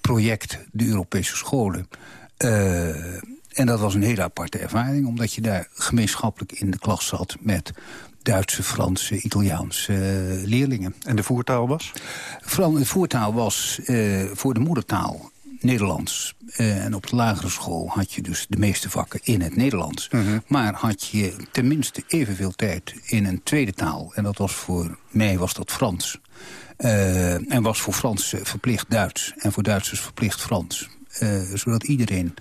project, de Europese scholen... en dat was een hele aparte ervaring, omdat je daar gemeenschappelijk in de klas zat met Duitse, Franse, Italiaanse eh, leerlingen. En de voertaal was? Vooral de voertaal was eh, voor de moedertaal Nederlands. Eh, en op de lagere school had je dus de meeste vakken in het Nederlands. Maar had je tenminste evenveel tijd in een tweede taal. En dat was voor mij was dat Frans. En was voor Frans verplicht Duits. En voor Duitsers verplicht Frans. Zodat iedereen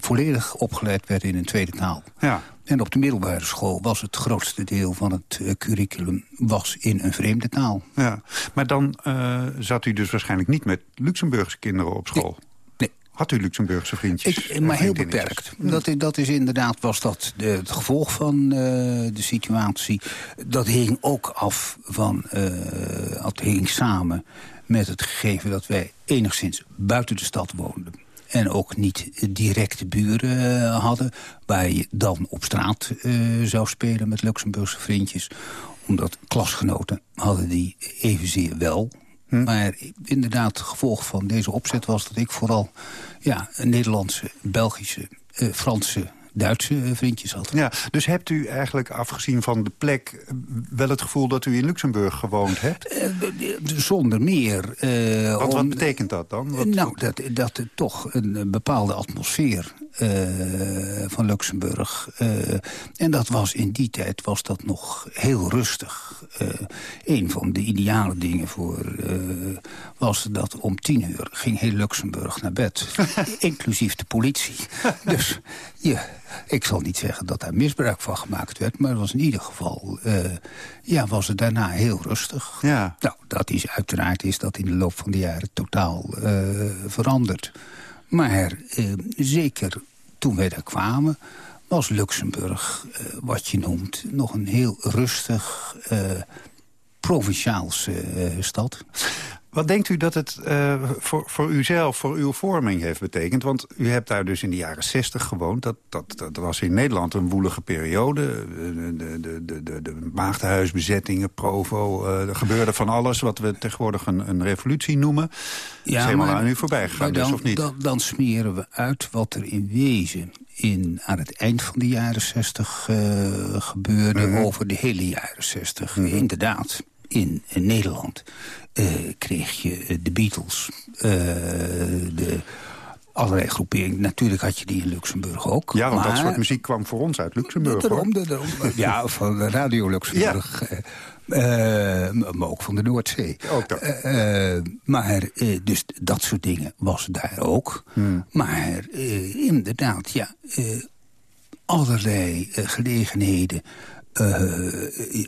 volledig opgeleid werd in een tweede taal. Ja. En op de middelbare school was het grootste deel van het eh, curriculum was in een vreemde taal. Ja. Maar dan eh, zat u dus waarschijnlijk niet met Luxemburgse kinderen op school? Nee. Had u Luxemburgse vriendjes? Ik, maar heel beperkt. Dat, is- dat is inderdaad was dat de, het gevolg van eh, de situatie. Dat hing ook af van, het hing samen met het gegeven dat wij enigszins buiten de stad woonden. En ook niet directe buren eh, hadden, waar je dan op straat eh, zou spelen met Luxemburgse vriendjes. Omdat klasgenoten hadden die evenzeer wel. Maar inderdaad, het gevolg van deze opzet was dat ik vooral ja, Nederlandse, Belgische, eh, Franse, Duitse eh, vriendjes had. Ja, dus hebt u eigenlijk afgezien van de plek... eh, wel het gevoel dat u in Luxemburg gewoond hebt? Eh, Zonder meer. Wat, betekent dat dan? Wat- nou, dat, dat er toch een, bepaalde atmosfeer eh, van Luxemburg. eh, en dat was in die tijd was dat nog heel rustig. Eh, een van de ideale dingen voor was dat om tien uur ging heel Luxemburg naar bed. inclusief de politie. dus ja, ik zal niet zeggen dat daar misbruik van gemaakt werd... maar het was in ieder geval, ja, was het daarna heel rustig. Ja. Nou, dat is uiteraard is dat in de loop van de jaren totaal veranderd. Maar eh, zeker toen wij daar kwamen was Luxemburg, eh, wat je noemt, nog een heel rustig, eh provinciaalse eh, stad. Wat denkt u dat het uh, voor, voor uzelf, voor uw vorming heeft betekend? Want u hebt daar dus in de jaren zestig gewoond. Dat, dat, dat was in Nederland een woelige periode. De, de, de, de, de maagdenhuisbezettingen, provo. Uh, er gebeurde van alles wat we tegenwoordig een, een revolutie noemen. Ja, is helemaal aan u voorbij gegaan, dan, dus of niet? Dan, dan smeren we uit wat er in wezen in, aan het eind van de jaren zestig uh, gebeurde... -hmm. over de hele jaren zestig. Mm -hmm. Inderdaad, in, Nederland uh, kreeg je de Beatles, uh, de allerlei groeperingen. Natuurlijk had je die in Luxemburg ook. Ja, want maar, dat soort muziek kwam voor ons uit Luxemburg. Daarom, daarom, ja, van Radio Luxemburg. Ja. Uh, maar ook van de Noordzee. Ook dat. Uh, maar, dus dat soort dingen was daar ook. Hmm. Maar inderdaad, ja, allerlei gelegenheden...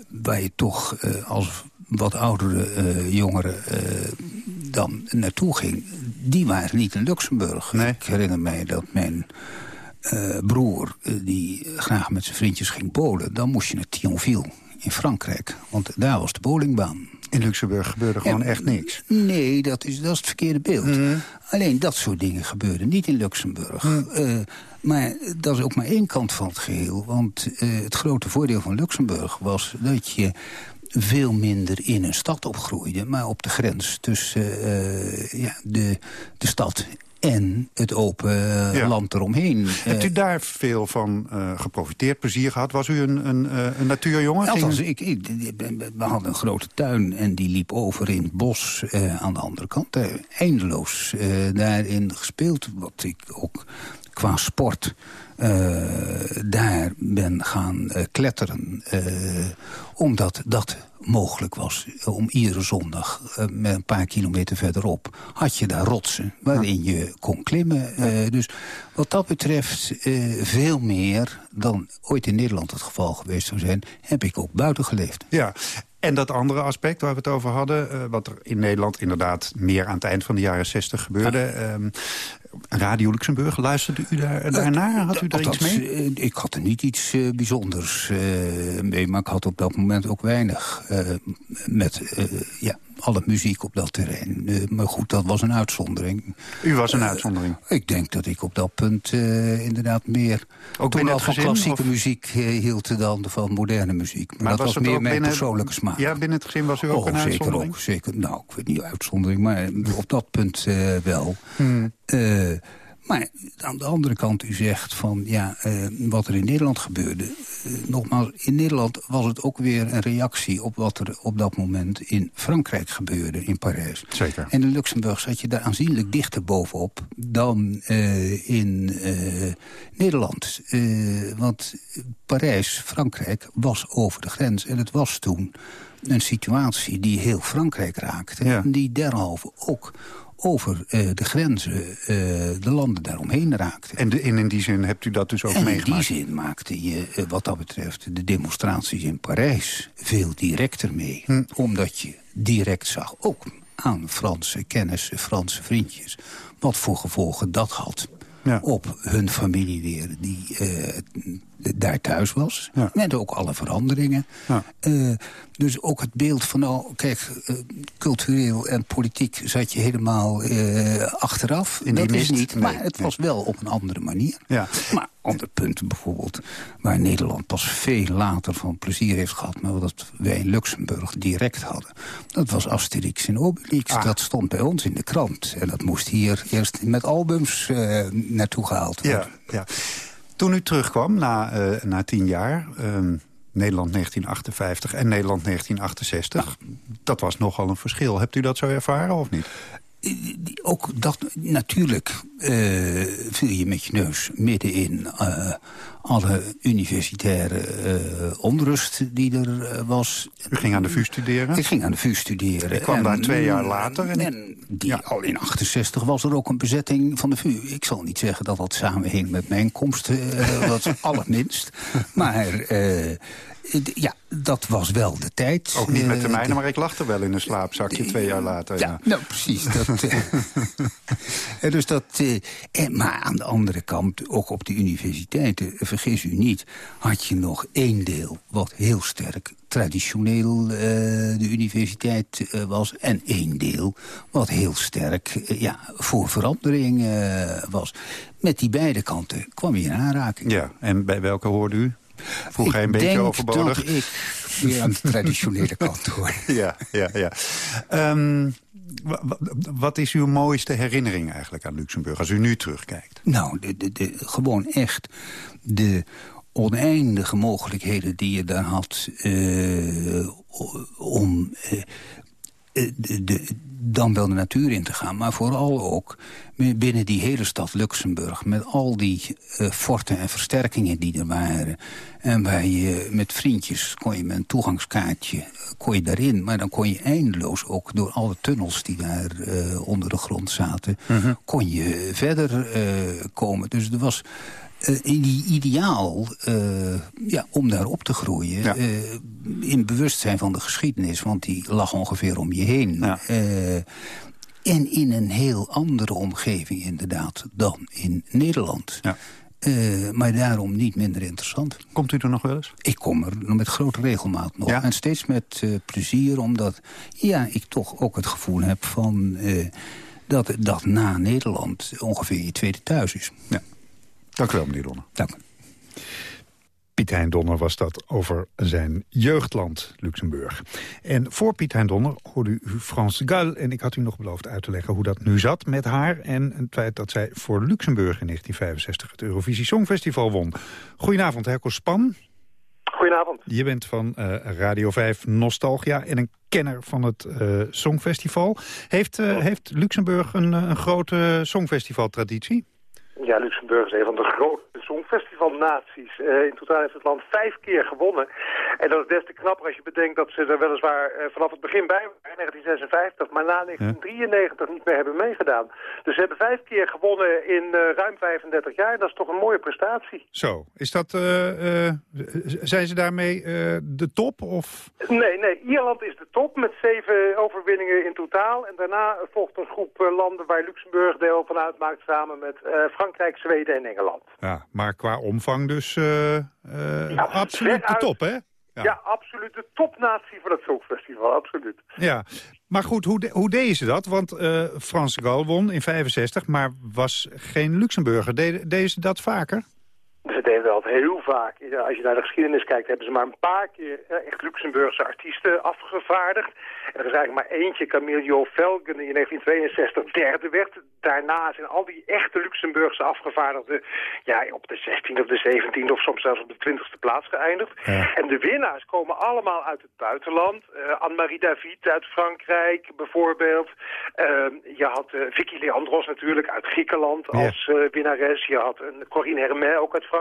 waar je toch als wat oudere jongeren dan naartoe ging... die waren niet in Luxemburg. Nee. Ik herinner mij dat mijn... Uh, broer, die graag met zijn vriendjes ging bowlen... dan moest je naar Thionville in Frankrijk. Want daar was de bowlingbaan. In Luxemburg gebeurde gewoon echt niks? Nee, dat is, dat is het verkeerde beeld. Mm. Alleen dat soort dingen gebeurden niet in Luxemburg. Mm. Uh, maar dat is ook maar één kant van het geheel. Want het grote voordeel van Luxemburg was dat je veel minder in een stad opgroeide... maar op de grens tussen ja, de, de stad en het open ja. land eromheen. Hebt u daar veel van uh, geprofiteerd, plezier gehad? Was u een, een, een natuurjongen? Althans, ik, ik, we hadden een grote tuin en die liep over in het bos uh, aan de andere kant. eindeloos daarin gespeeld, wat ik ook qua sport... daar ben gaan kletteren, omdat dat mogelijk was om iedere zondag met een paar kilometer verderop... had je daar rotsen waarin je kon klimmen. Dus wat dat betreft veel meer dan ooit in Nederland het geval geweest zou zijn... heb ik ook buiten geleefd. Ja, en dat andere aspect waar we het over hadden... Uh, wat er in Nederland inderdaad meer aan het eind van de jaren 60 gebeurde... Ja. Um, Radio Luxemburg, luisterde u daar, daarnaar? Had u daar iets mee? Ik had er niet iets uh, bijzonders uh, mee, maar ik had op dat moment ook weinig met ja, alle muziek op dat terrein. maar goed, dat was een uitzondering. U was een uitzondering? Ik denk dat ik op dat punt inderdaad meer... Ook toen al van gezin, klassieke of? muziek hield dan van moderne muziek. Maar, maar dat was, was meer mijn binnen, persoonlijke smaak. Ja, binnen het gezin was u ook oh, een zeker uitzondering? Ook, zeker Nou, ik weet niet uitzondering, maar op dat punt wel. Hmm. Maar aan de andere kant, u zegt van ja, uh, wat er in Nederland gebeurde. Uh, nogmaals, in Nederland was het ook weer een reactie op wat er op dat moment in Frankrijk gebeurde, in Parijs. Zeker. En in Luxemburg zat je daar aanzienlijk dichter bovenop dan uh, in Nederland. want Parijs, Frankrijk, was over de grens. En het was toen een situatie die heel Frankrijk raakte. Ja. En die derhalve ook over uh, de grenzen uh, de landen daaromheen raakte. En, de, en in die zin hebt u dat dus ook en meegemaakt? in die zin maakte je, uh, wat dat betreft, de demonstraties in Parijs veel directer mee. Hm. Omdat je direct zag, ook aan Franse kennissen, Franse vriendjes... wat voor gevolgen dat had ja. op hun familie weer, die daar thuis was. Ja. Met ook alle veranderingen. Ja. Uh, dus ook het beeld van, nou, kijk, uh, cultureel en politiek zat je helemaal uh, achteraf. In dat is niet, nee, maar het nee. was wel op een andere manier. Ja. Maar andere punten bijvoorbeeld, waar Nederland pas veel later van plezier heeft gehad... maar wat wij in Luxemburg direct hadden. Dat was Asterix en Obelix. Ah. Dat stond bij ons in de krant. En dat moest hier eerst met albums naartoe gehaald worden. Ja, ja. Toen u terugkwam na, uh, na tien jaar, um, Nederland 1958 en Nederland 1968... Ja. dat was nogal een verschil. Hebt u dat zo ervaren of niet? Ook dat, natuurlijk uh, viel je met je neus midden in uh, alle universitaire uh, onrust die er was. U ging aan de VU studeren? Ik ging aan de VU studeren. Ik kwam en, daar twee jaar later. En, en die, ja. al in 68 was er ook een bezetting van de VU. Ik zal niet zeggen dat dat samenhing met mijn komst, dat allerminst. Maar Eh, d- Ja, dat was wel de tijd. Ook niet met Eh, termijnen, maar ik lag er wel in een slaapzakje twee jaar later. Ja, Ja, nou precies. Dat, eh, eh, dus dat, eh, eh, maar aan de andere kant, ook op de universiteiten, eh, vergis u niet... had je nog één deel wat heel sterk traditioneel eh, de universiteit eh, was... en één deel wat heel sterk eh, ja, voor verandering was. Met die beide kanten kwam je in aanraking. Ja, en bij welke hoorde u? Vroeg Ik hij een beetje denk overbodig? dat ik weer aan de traditionele kant hoor. ja, ja, ja. Wa- wat is uw mooiste herinnering eigenlijk aan Luxemburg, als u nu terugkijkt? Nou, de, de, gewoon echt de oneindige mogelijkheden die je daar had... eh, om eh, de, de- dan wel de natuur in te gaan. Maar vooral ook binnen die hele stad Luxemburg... met al die eh, forten en versterkingen die er waren... en waar je met vriendjes kon je met een toegangskaartje eh, kon je daarin... maar dan kon je eindeloos ook door alle tunnels die daar eh, onder de grond zaten... kon je verder eh, komen. Dus er was eh, die ideaal eh, ja, om daar op te groeien... eh, in bewustzijn van de geschiedenis, want die lag ongeveer om je heen. En in een heel andere omgeving inderdaad dan in Nederland. Eh, maar daarom niet minder interessant. Komt u er nog wel eens? Ik kom er nog met grote regelmaat nog. En steeds met plezier, omdat ja, ik toch ook het gevoel heb van... dat, dat na Nederland ongeveer je tweede thuis is. Ja. Dank u wel, meneer Donner. Dank u. Piet Hein Donner was dat over zijn jeugdland Luxemburg. En voor Piet Hein Donner hoorde u Frans Gall... en ik had u nog beloofd uit te leggen hoe dat nu zat met haar... en het feit dat zij voor Luxemburg in 1965 het Eurovisie Songfestival won. Goedenavond, Herco Span. Goedenavond. Je bent van eh, Radio 5 Nostalgia en een kenner van het eh, Songfestival. Heeft, eh, heeft Luxemburg een, een grote Songfestivaltraditie? Ja, Luxemburg is een van de grote songfestivalnaties. Eh in totaal heeft het land vijf keer gewonnen. En dat is des te knapper als je bedenkt dat ze er weliswaar eh, vanaf het begin bij waren, 1956, maar na 1993 niet meer hebben meegedaan. Dus ze hebben vijf keer gewonnen in eh, ruim 35 jaar. Dat is toch een mooie prestatie. Zo, is dat, zijn ze daarmee de top? Of? Nee, nee, Ierland is de top met zeven overwinningen in totaal. En daarna volgt een groep landen waar Luxemburg deel van uitmaakt samen met Frankrijk, Zweden en Engeland. Ja, maar qua omvang dus eh, eh, absoluut de top, hè? Ja. absoluut de topnatie van het Songfestival, absoluut. Ja, maar goed, hoe, de- hoe deden ze dat? Want eh Frans Gal won in 65, maar was geen Luxemburger. Deden, deden ze dat vaker? Ze deden dat heel vaak. Ja, als je naar de geschiedenis kijkt, hebben ze maar een paar keer eh, echt Luxemburgse artiesten afgevaardigd. En er is eigenlijk maar eentje, Camillo Velgen, die in 1962 derde werd. Daarna zijn al die echte Luxemburgse afgevaardigden ja, op de 16e of de 17e of soms zelfs op de 20e plaats geëindigd. En de winnaars komen allemaal uit het buitenland. Eh, Anne-Marie David uit Frankrijk bijvoorbeeld. Ehm, je had eh, Vicky Leandros natuurlijk uit Griekenland als eh, winnares. Je had een Corinne Hermé ook uit Frankrijk.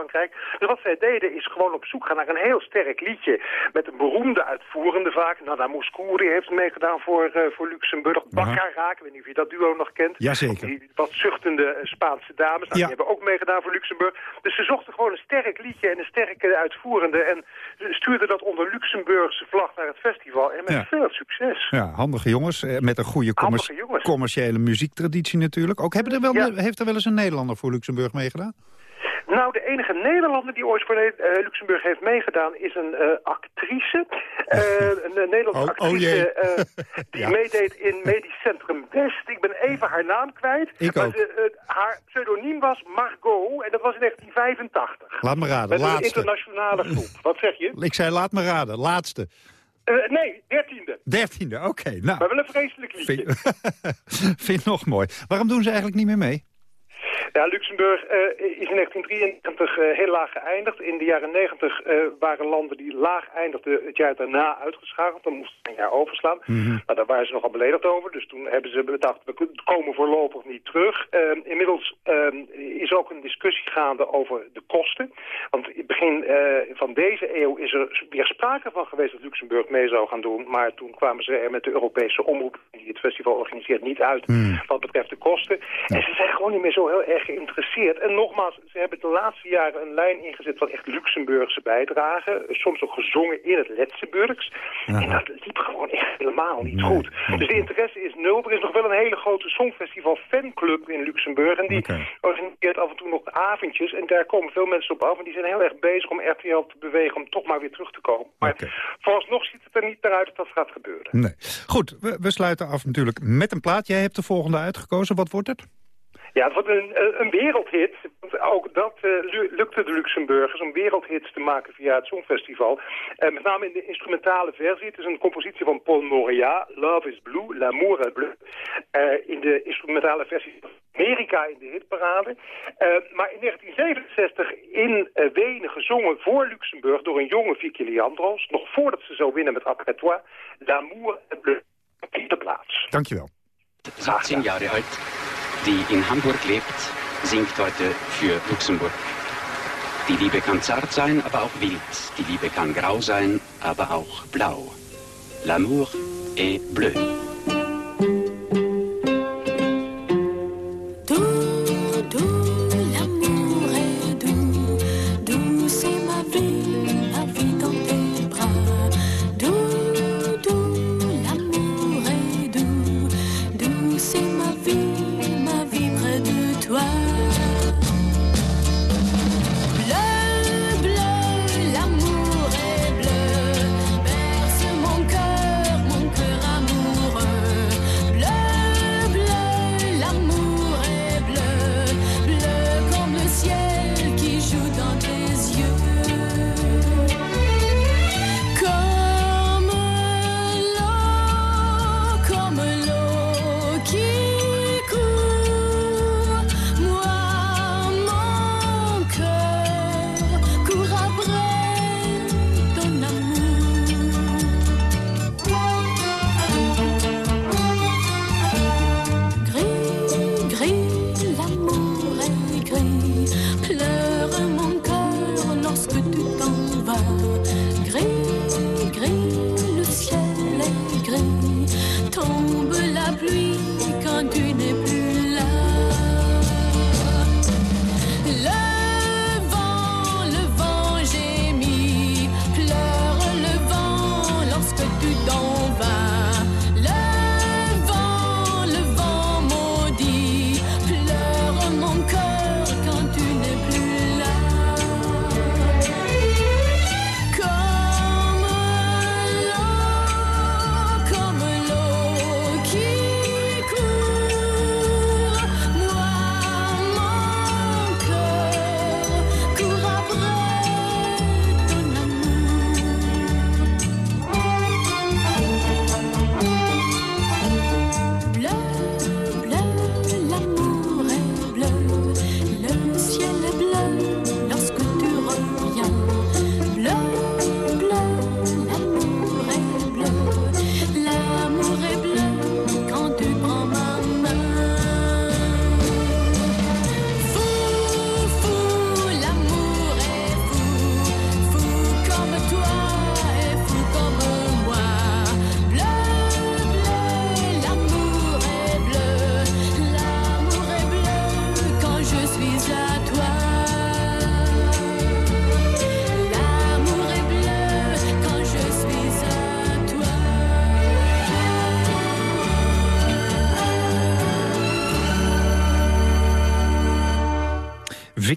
Dus wat zij deden is gewoon op zoek gaan naar een heel sterk liedje. Met een beroemde uitvoerende vaak. Nana Mouskouri heeft meegedaan voor, eh, voor Luxemburg. Baccarat, ik weet niet of je dat duo nog kent. Jazeker. Die wat zuchtende eh, Spaanse dames. Nou, Ja. Die hebben ook meegedaan voor Luxemburg. Dus ze zochten gewoon een sterk liedje en een sterke uitvoerende. En ze stuurden dat onder Luxemburgse vlag naar het festival. En met Ja. veel succes. Ja, handige jongens, eh, met een goede commer- commerciële muziektraditie natuurlijk. Ook hebben er wel, heeft er wel eens een Nederlander voor Luxemburg meegedaan? Nou, de enige Nederlander die ooit voor eh, Luxemburg heeft meegedaan is een eh, actrice. Eh, een Nederlandse Oh, oh actrice die Ja. meedeed in Medisch Centrum West. Ik ben even haar naam kwijt. Ik maar ook. ze, haar pseudoniem was Margot en dat was in 1985. Laat me raden, Met een laatste. internationale groep. Wat zeg je? Ik zei laat me raden, laatste. Nee, dertiende. Dertiende, oké. nou, Maar wel een vreselijk liedje. vind, vind nog mooi. Waarom doen ze eigenlijk niet meer mee? Ja, Luxemburg eh, is in 1993 eh, heel laag geëindigd. In de jaren 90 eh, waren landen die laag eindigden het jaar daarna uitgeschakeld. Dan moesten ze een jaar overslaan. Maar daar waren ze nogal beledigd over. Dus toen hebben ze bedacht, we komen voorlopig niet terug. Eh, inmiddels eh, is ook een discussie gaande over de kosten. Want in het begin van deze eeuw is er weer sprake van geweest dat Luxemburg mee zou gaan doen. Maar toen kwamen ze er met de Europese omroep die het festival organiseert niet uit Hmm. wat betreft de kosten. En ze zijn gewoon niet meer zo heel erg geïnteresseerd. En nogmaals, ze hebben de laatste jaren een lijn ingezet van echt Luxemburgse bijdragen. Soms ook gezongen in het Letsenburgs. En dat liep gewoon echt helemaal niet goed. Dus de interesse is nul. Er is nog wel een hele grote songfestival fanclub in Luxemburg. En die organiseert af en toe nog avondjes. En daar komen veel mensen op af. En die zijn heel erg bezig om RTL te bewegen om toch maar weer terug te komen. Maar vooralsnog ziet het er niet naar uit dat dat gaat gebeuren. Nee. Goed, we, we sluiten af natuurlijk met een plaat. Jij hebt de volgende uitgekozen. Wat wordt het? Ja, het wordt een, een- een wereldhit. Want Ook dat eh, lu- lukte de Luxemburgers om wereldhits te maken via het Songfestival. Eh, met name in de instrumentale versie. Het is een compositie van Paul Moria. Love is Blue, L'amour est bleu. Eh, in de instrumentale versie van Amerika in de hitparade. Eh, maar in 1967 in eh, Wenen gezongen voor Luxemburg door een jonge Vicky Leandros. Nog voordat ze zou winnen met Après. L'amour est bleu. Op de plaats. Dankjewel. 17 Jahre alt, die in Hamburg lebt, singt heute für Luxemburg. Die Liebe kann zart sein, aber auch wild. Die Liebe kann grau sein, aber auch blau. L'amour est bleu.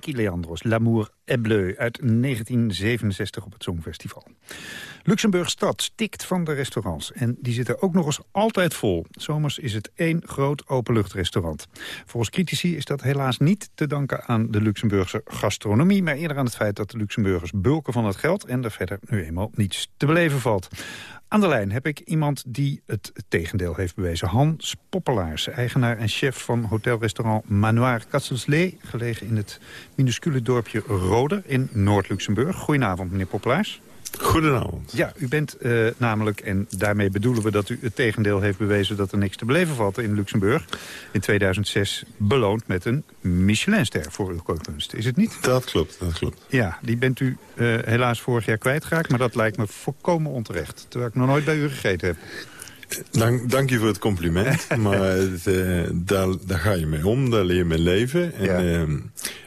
Vicky Leandros, L'amour est bleu uit 1967 op het Songfestival. Luxemburg stad stikt van de restaurants en die zitten ook nog eens altijd vol. Zomers is het één groot openluchtrestaurant. Volgens critici is dat helaas niet te danken aan de Luxemburgse gastronomie... maar eerder aan het feit dat de Luxemburgers bulken van het geld... en er verder nu eenmaal niets te beleven valt. Aan de lijn heb ik iemand die het tegendeel heeft bewezen. Hans Poppelaars, eigenaar en chef van hotelrestaurant Manoir Katselslee... gelegen in het minuscule dorpje Rode in Noord-Luxemburg. Goedenavond, meneer Poppelaars. Goedenavond. Ja, u bent eh, namelijk, en daarmee bedoelen we dat u het tegendeel heeft bewezen... dat er niks te beleven valt in Luxemburg. In 2006 beloond met een Michelinster voor uw kookkunst. Is het niet? Dat klopt, dat klopt. Ja, die bent u eh, helaas vorig jaar kwijtgeraakt. Maar dat lijkt me volkomen onterecht. Terwijl ik nog nooit bij u gegeten heb. Dank, dank je voor het compliment. maar het, eh, daar, daar ga je mee om, daar leer je mee leven. En, ehm,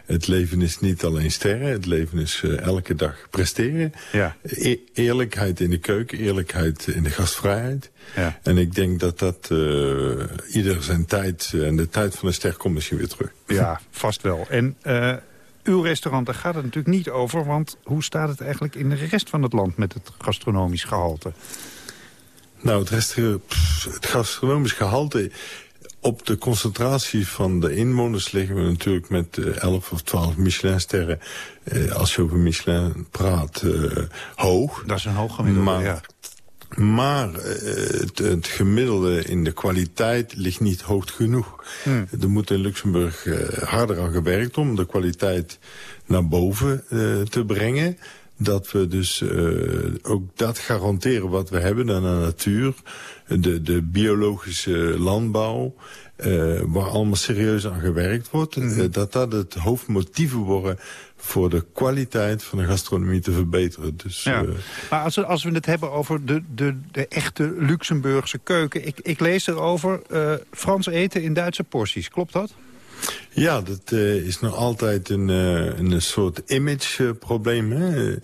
het leven is niet alleen sterren, het leven is eh, elke dag presteren. Ja. E- eerlijkheid in de keuken, eerlijkheid in de gastvrijheid. Ja. En ik denk dat dat eh, ieder zijn tijd, en de tijd van de ster komt misschien weer terug. Ja, vast wel. En uw restaurant, daar gaat het natuurlijk niet over... want hoe staat het eigenlijk in de rest van het land met het gastronomisch gehalte? Nou, het, rest, pff, het gastronomisch gehalte... Op de concentratie van de inwoners liggen we natuurlijk met eh, 11 of 12 Michelinsterren. eh, als je over Michelin praat, eh, hoog. Dat is een hoog gemiddelde, maar, ja. Maar eh, het, het gemiddelde in de kwaliteit ligt niet hoog genoeg. Hmm. Er moet in Luxemburg eh, harder aan gewerkt om de kwaliteit naar boven eh, te brengen. Dat we dus eh, ook dat garanderen wat we hebben aan de natuur. De, de biologische landbouw, eh, waar allemaal serieus aan gewerkt wordt. Eh, dat dat het hoofdmotieven worden voor de kwaliteit van de gastronomie te verbeteren. Dus, Ja. Maar als we, als we het hebben over de, de, de echte Luxemburgse keuken... ik, ik lees erover uh, Frans eten in Duitse porties. Klopt dat? Ja, dat uh, is nog altijd een, uh, een soort imageprobleem. Uh,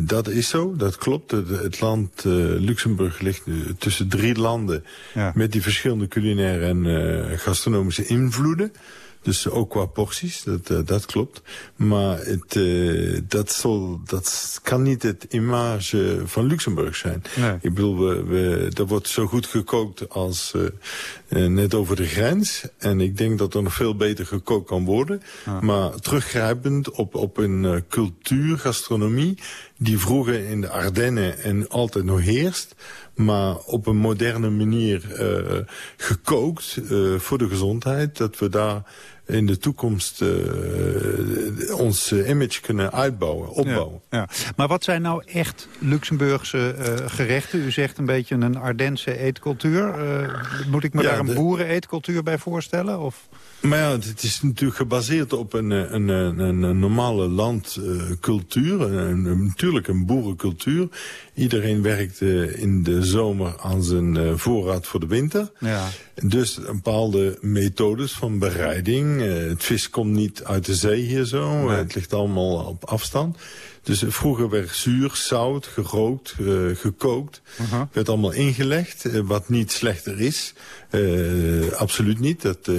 dat is zo, dat klopt. Het, het land Luxemburg ligt tussen drie landen... Ja. met die verschillende culinaire en gastronomische invloeden. Dus ook qua porties, dat, uh, dat klopt. Maar het, uh, dat, zal, dat kan niet het image van Luxemburg zijn. Nee. Ik bedoel, we, we, er wordt zo goed gekookt als uh, net over de grens. En ik denk dat er nog veel beter gekookt kan worden. Ah. Maar teruggrijpend op, op een cultuur, gastronomie... die vroeger in de Ardennen en altijd nog heerst maar op een moderne manier uh, gekookt uh, voor de gezondheid. Dat we daar in de toekomst uh, ons image kunnen uitbouwen, opbouwen. Ja, ja. Maar wat zijn nou echt Luxemburgse gerechten? U zegt een beetje een Ardense eetcultuur. moet ik me Ja, daar een de- boereneetcultuur bij voorstellen? Of? Maar ja, het is natuurlijk gebaseerd op een, eh, een, een, een, een normale landcultuur. natuurlijk een boerencultuur. Iedereen werkt eh, in de zomer aan zijn eh, voorraad voor de winter. Ja. Dus bepaalde methodes van bereiding. Eh, het vis komt niet uit de zee hier zo. Nee. Het ligt allemaal op afstand. Dus vroeger werd zuur, zout, gerookt, eh, gekookt. Uh-huh. Werd allemaal ingelegd, eh, wat niet slechter is. Eh, absoluut niet. Dat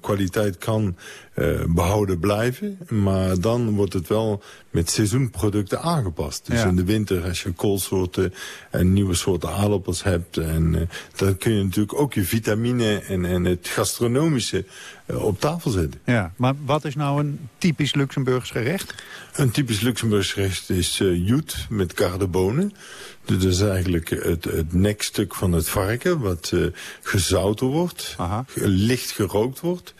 kwaliteit kan eh, behouden blijven. Maar dan wordt het wel met seizoenproducten aangepast. Dus Ja. in de winter als je koolsoorten en nieuwe soorten aardappels hebt. En eh, dan kun je natuurlijk ook je vitamine en, en het gastronomische eh, op tafel zetten. Ja, maar wat is nou een typisch Luxemburgs gerecht? Een typisch Luxemburgs gerecht is joet met kardebonen. Dus dat is eigenlijk het, het nekstuk van het varken wat gezouten wordt, Aha. licht gerookt wordt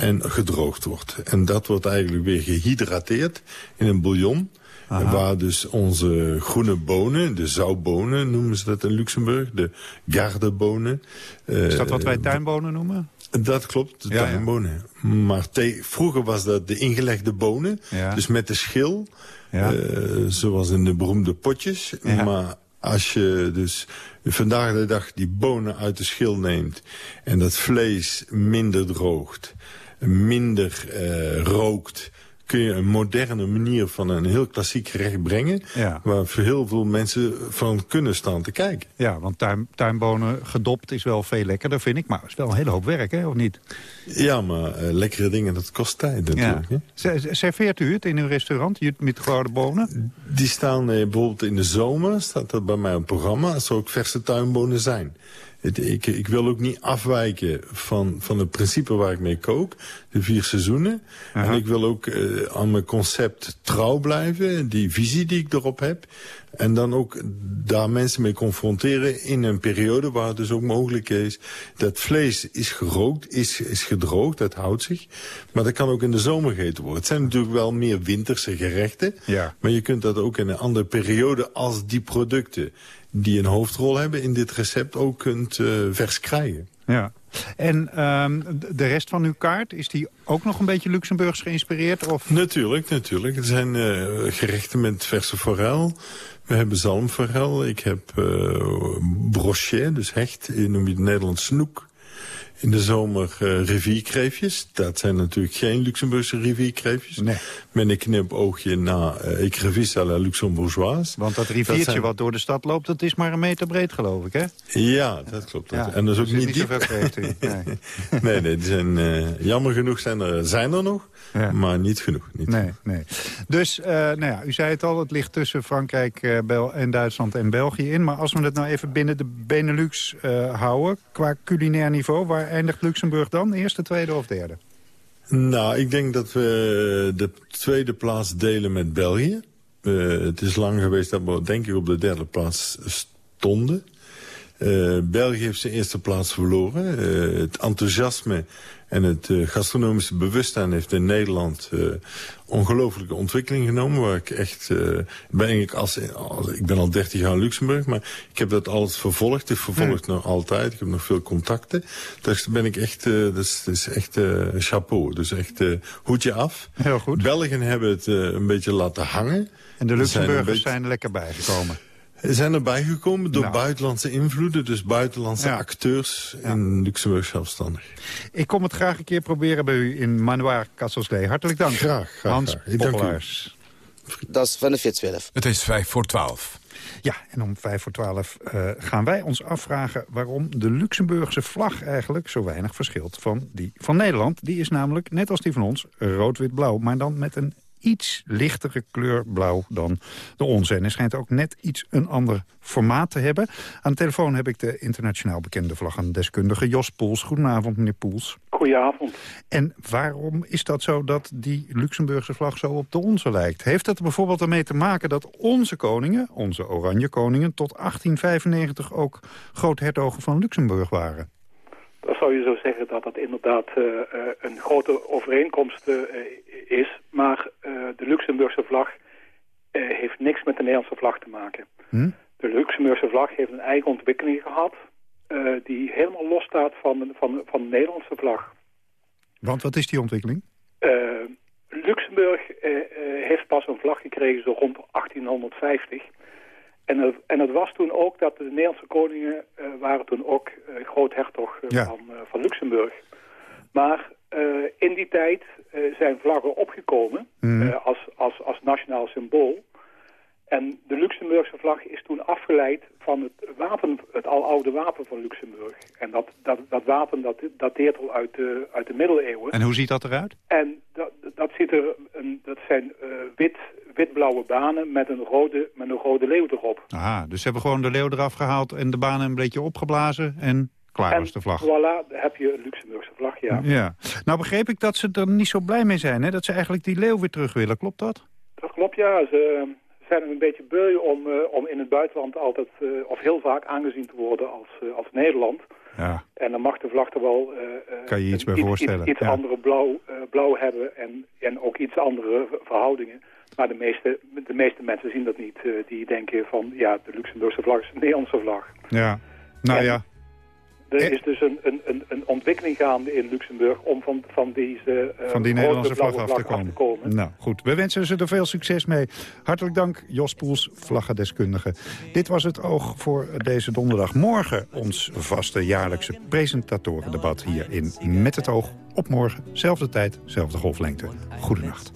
en gedroogd wordt. En dat wordt eigenlijk weer gehydrateerd in een bouillon. Aha. Waar dus onze groene bonen, de zoutbonen noemen ze dat in Luxemburg, de gardebonen. Is dat wat wij eh, tuinbonen noemen? dat klopt, de Ja, ja. tuinbonen. Maar vroeger was dat de ingelegde bonen, Ja. dus met de schil, eh, zoals in de beroemde potjes. Maar als je dus vandaag de dag die bonen uit de schil neemt... en dat vlees minder droogt, minder eh, rookt... kun je een moderne manier van een heel klassiek gerecht brengen... Ja. waar heel veel mensen van kunnen staan te kijken. Ja, want tuin, tuinbonen gedopt is wel veel lekkerder, vind ik. Maar het is wel een hele hoop werk, hè, of niet? Ja, maar eh, lekkere dingen, dat kost tijd natuurlijk. hè? S- Serveert u het in uw restaurant, met gouden bonen? Die staan eh, bijvoorbeeld in de zomer, staat dat bij mij op het programma, als er ook verse tuinbonen zijn. Het, ik, ik wil ook niet afwijken van, van het principe waar ik mee kook, de vier seizoenen. En ik wil ook eh, aan mijn concept trouw blijven, die visie die ik erop heb. En dan ook daar mensen mee confronteren in een periode waar het dus ook mogelijk is. Dat vlees is gerookt, is, is gedroogd, dat houdt zich. Maar dat kan ook in de zomer gegeten worden. Het zijn natuurlijk wel meer winterse gerechten. Ja. Maar je kunt dat ook in een andere periode als die producten die een hoofdrol hebben in dit recept ook kunt eh, vers krijgen. Ja. En ehm, de rest van uw kaart, is die ook nog een beetje Luxemburgs geïnspireerd? Of? Natuurlijk, natuurlijk. Er zijn uh, gerechten met verse forel. We hebben zalmforel. Ik heb uh, brochet, dus hecht, noem je het Nederlands snoek. In de zomer uh, rivierkreefjes. Dat zijn natuurlijk geen Luxemburgse rivierkreefjes. Nee. Met een knipoogje naar uh, écrevisse à la luxembourgeoise. Want dat riviertje dat zijn... wat door de stad loopt, dat is maar een meter breed, geloof ik, hè? Ja, dat klopt. Ja, en dat is ook niet, diep. Nee. nee, nee, die zijn, uh, jammer genoeg zijn er, zijn er nog, ja. maar niet genoeg. Niet nee, genoeg. nee. Dus, nou ja, u zei het al, het ligt tussen Frankrijk Bel en Duitsland en België in. Maar als we het nou even binnen de Benelux houden, qua culinair niveau... waar eindigt Luxemburg dan? Eerste, tweede of derde? Nou, ik denk dat we de tweede plaats delen met België. Uh, het is lang geweest dat we denk ik op de derde plaats stonden. Uh, België heeft zijn eerste plaats verloren. Uh, het enthousiasme en het uh, gastronomische bewustzijn heeft in Nederland ongelofelijke ontwikkeling genomen. Waar ik echt, ben ik, als, als, ik ben al 30 jaar in Luxemburg, maar ik heb dat altijd vervolgd. Ik vervolg Hmm. nog altijd. Ik heb nog veel contacten. Dus daar ben ik echt, dat is, dat is echt chapeau. Dus echt hoedje af. Heel goed. Belgen hebben het een beetje laten hangen. En de Luxemburgers zijn, beetje... zijn er lekker bijgekomen. Zijn erbij gekomen door Nou. buitenlandse invloeden. Dus buitenlandse Ja. acteurs in Luxemburg zelfstandig. Ik kom het graag een keer proberen bij u in Manoir Kasselslee. Hartelijk dank. Graag, graag, Hans graag. Ik dank u. Poppelaars. Dat is van de 412. Het is vijf voor twaalf. Ja, en om vijf voor twaalf eh, gaan wij ons afvragen... waarom de Luxemburgse vlag eigenlijk zo weinig verschilt van die van Nederland. Die is namelijk, net als die van ons, rood-wit-blauw. Maar dan met een iets lichtere kleur blauw dan de onze. En hij schijnt ook net iets een ander formaat te hebben. Aan de telefoon heb ik de internationaal bekende vlaggendeskundige Jos Poels. Goedenavond, meneer Poels. Goedenavond. En waarom is dat zo dat die Luxemburgse vlag zo op de onze lijkt? Heeft het er bijvoorbeeld ermee te maken dat onze koningen, onze oranje koningen... tot 1895 ook groothertogen van Luxemburg waren? Dan zou je zo zeggen dat dat inderdaad uh, uh, een grote overeenkomst uh, is. Maar de Luxemburgse vlag heeft niks met de Nederlandse vlag te maken. Hm? De Luxemburgse vlag heeft een eigen ontwikkeling gehad... die helemaal los staat van, van, van de Nederlandse vlag. Want wat is die ontwikkeling? Luxemburg heeft pas een vlag gekregen zo rond 1850... En het, en het was toen ook dat de Nederlandse koningen uh, waren toen ook uh, groothertog uh, ja. van, van Luxemburg. Maar in die tijd zijn vlaggen opgekomen mm. als, als, als nationaal symbool. En de Luxemburgse vlag is toen afgeleid van het wapen, het aloude wapen van Luxemburg. En dat, dat, dat wapen dat dateert al uit de, uit de middeleeuwen. En hoe ziet dat eruit? En dat, dat, ziet er een, dat zijn wit, wit-blauwe banen met een, rode, met een rode leeuw erop. Aha, dus ze hebben gewoon de leeuw eraf gehaald en de banen een beetje opgeblazen en klaar en was de vlag. voilà, heb je een Luxemburgse vlag, ja. ja. Nou begreep ik dat ze er niet zo blij mee zijn, hè? dat ze eigenlijk die leeuw weer terug willen, klopt dat? Dat klopt, ja. Ze zijn een beetje beu om, uh, om in het buitenland altijd, uh, of heel vaak aangezien te worden als, uh, als Nederland. Ja. En dan mag de vlag er wel kan je iets bij iets, voorstellen. iets, iets ja. andere blauw, blauw hebben en, en ook iets andere verhoudingen. Maar de meeste, de meeste mensen zien dat niet. die denken van, ja, de Luxemburgse vlag is een Nederlandse vlag. Ja, nou en ja. Er is dus een, een, een, een ontwikkeling gaande in Luxemburg om van, van deze uh, van die Nederlandse vlag, af, te, af te komen. Nou goed, we wensen ze er veel succes mee. Hartelijk dank, Jos Poels, vlaggendeskundige. Dit was het oog voor deze donderdag. Morgen ons vaste jaarlijkse presentatorendebat hier in Met het Oog. Op morgen, zelfde tijd, zelfde golflengte. Goedenacht.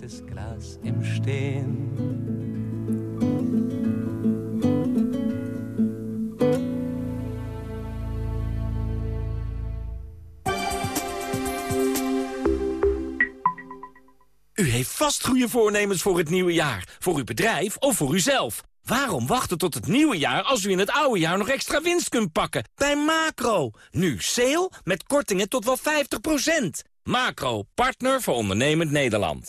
U heeft vast goede voornemens voor het nieuwe jaar. Voor uw bedrijf of voor uzelf. Waarom wachten tot het nieuwe jaar als u in het oude jaar nog extra winst kunt pakken? Bij Macro. Nu sale met kortingen tot wel 50%. Macro, partner voor ondernemend Nederland.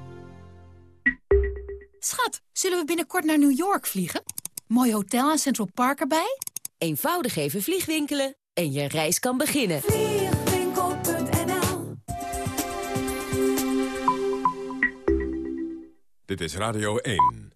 Schat, zullen we binnenkort naar New York vliegen? Mooi hotel en Central Park erbij? Eenvoudig even vliegwinkelen en je reis kan beginnen. Vliegwinkel.nl Dit is Radio 1.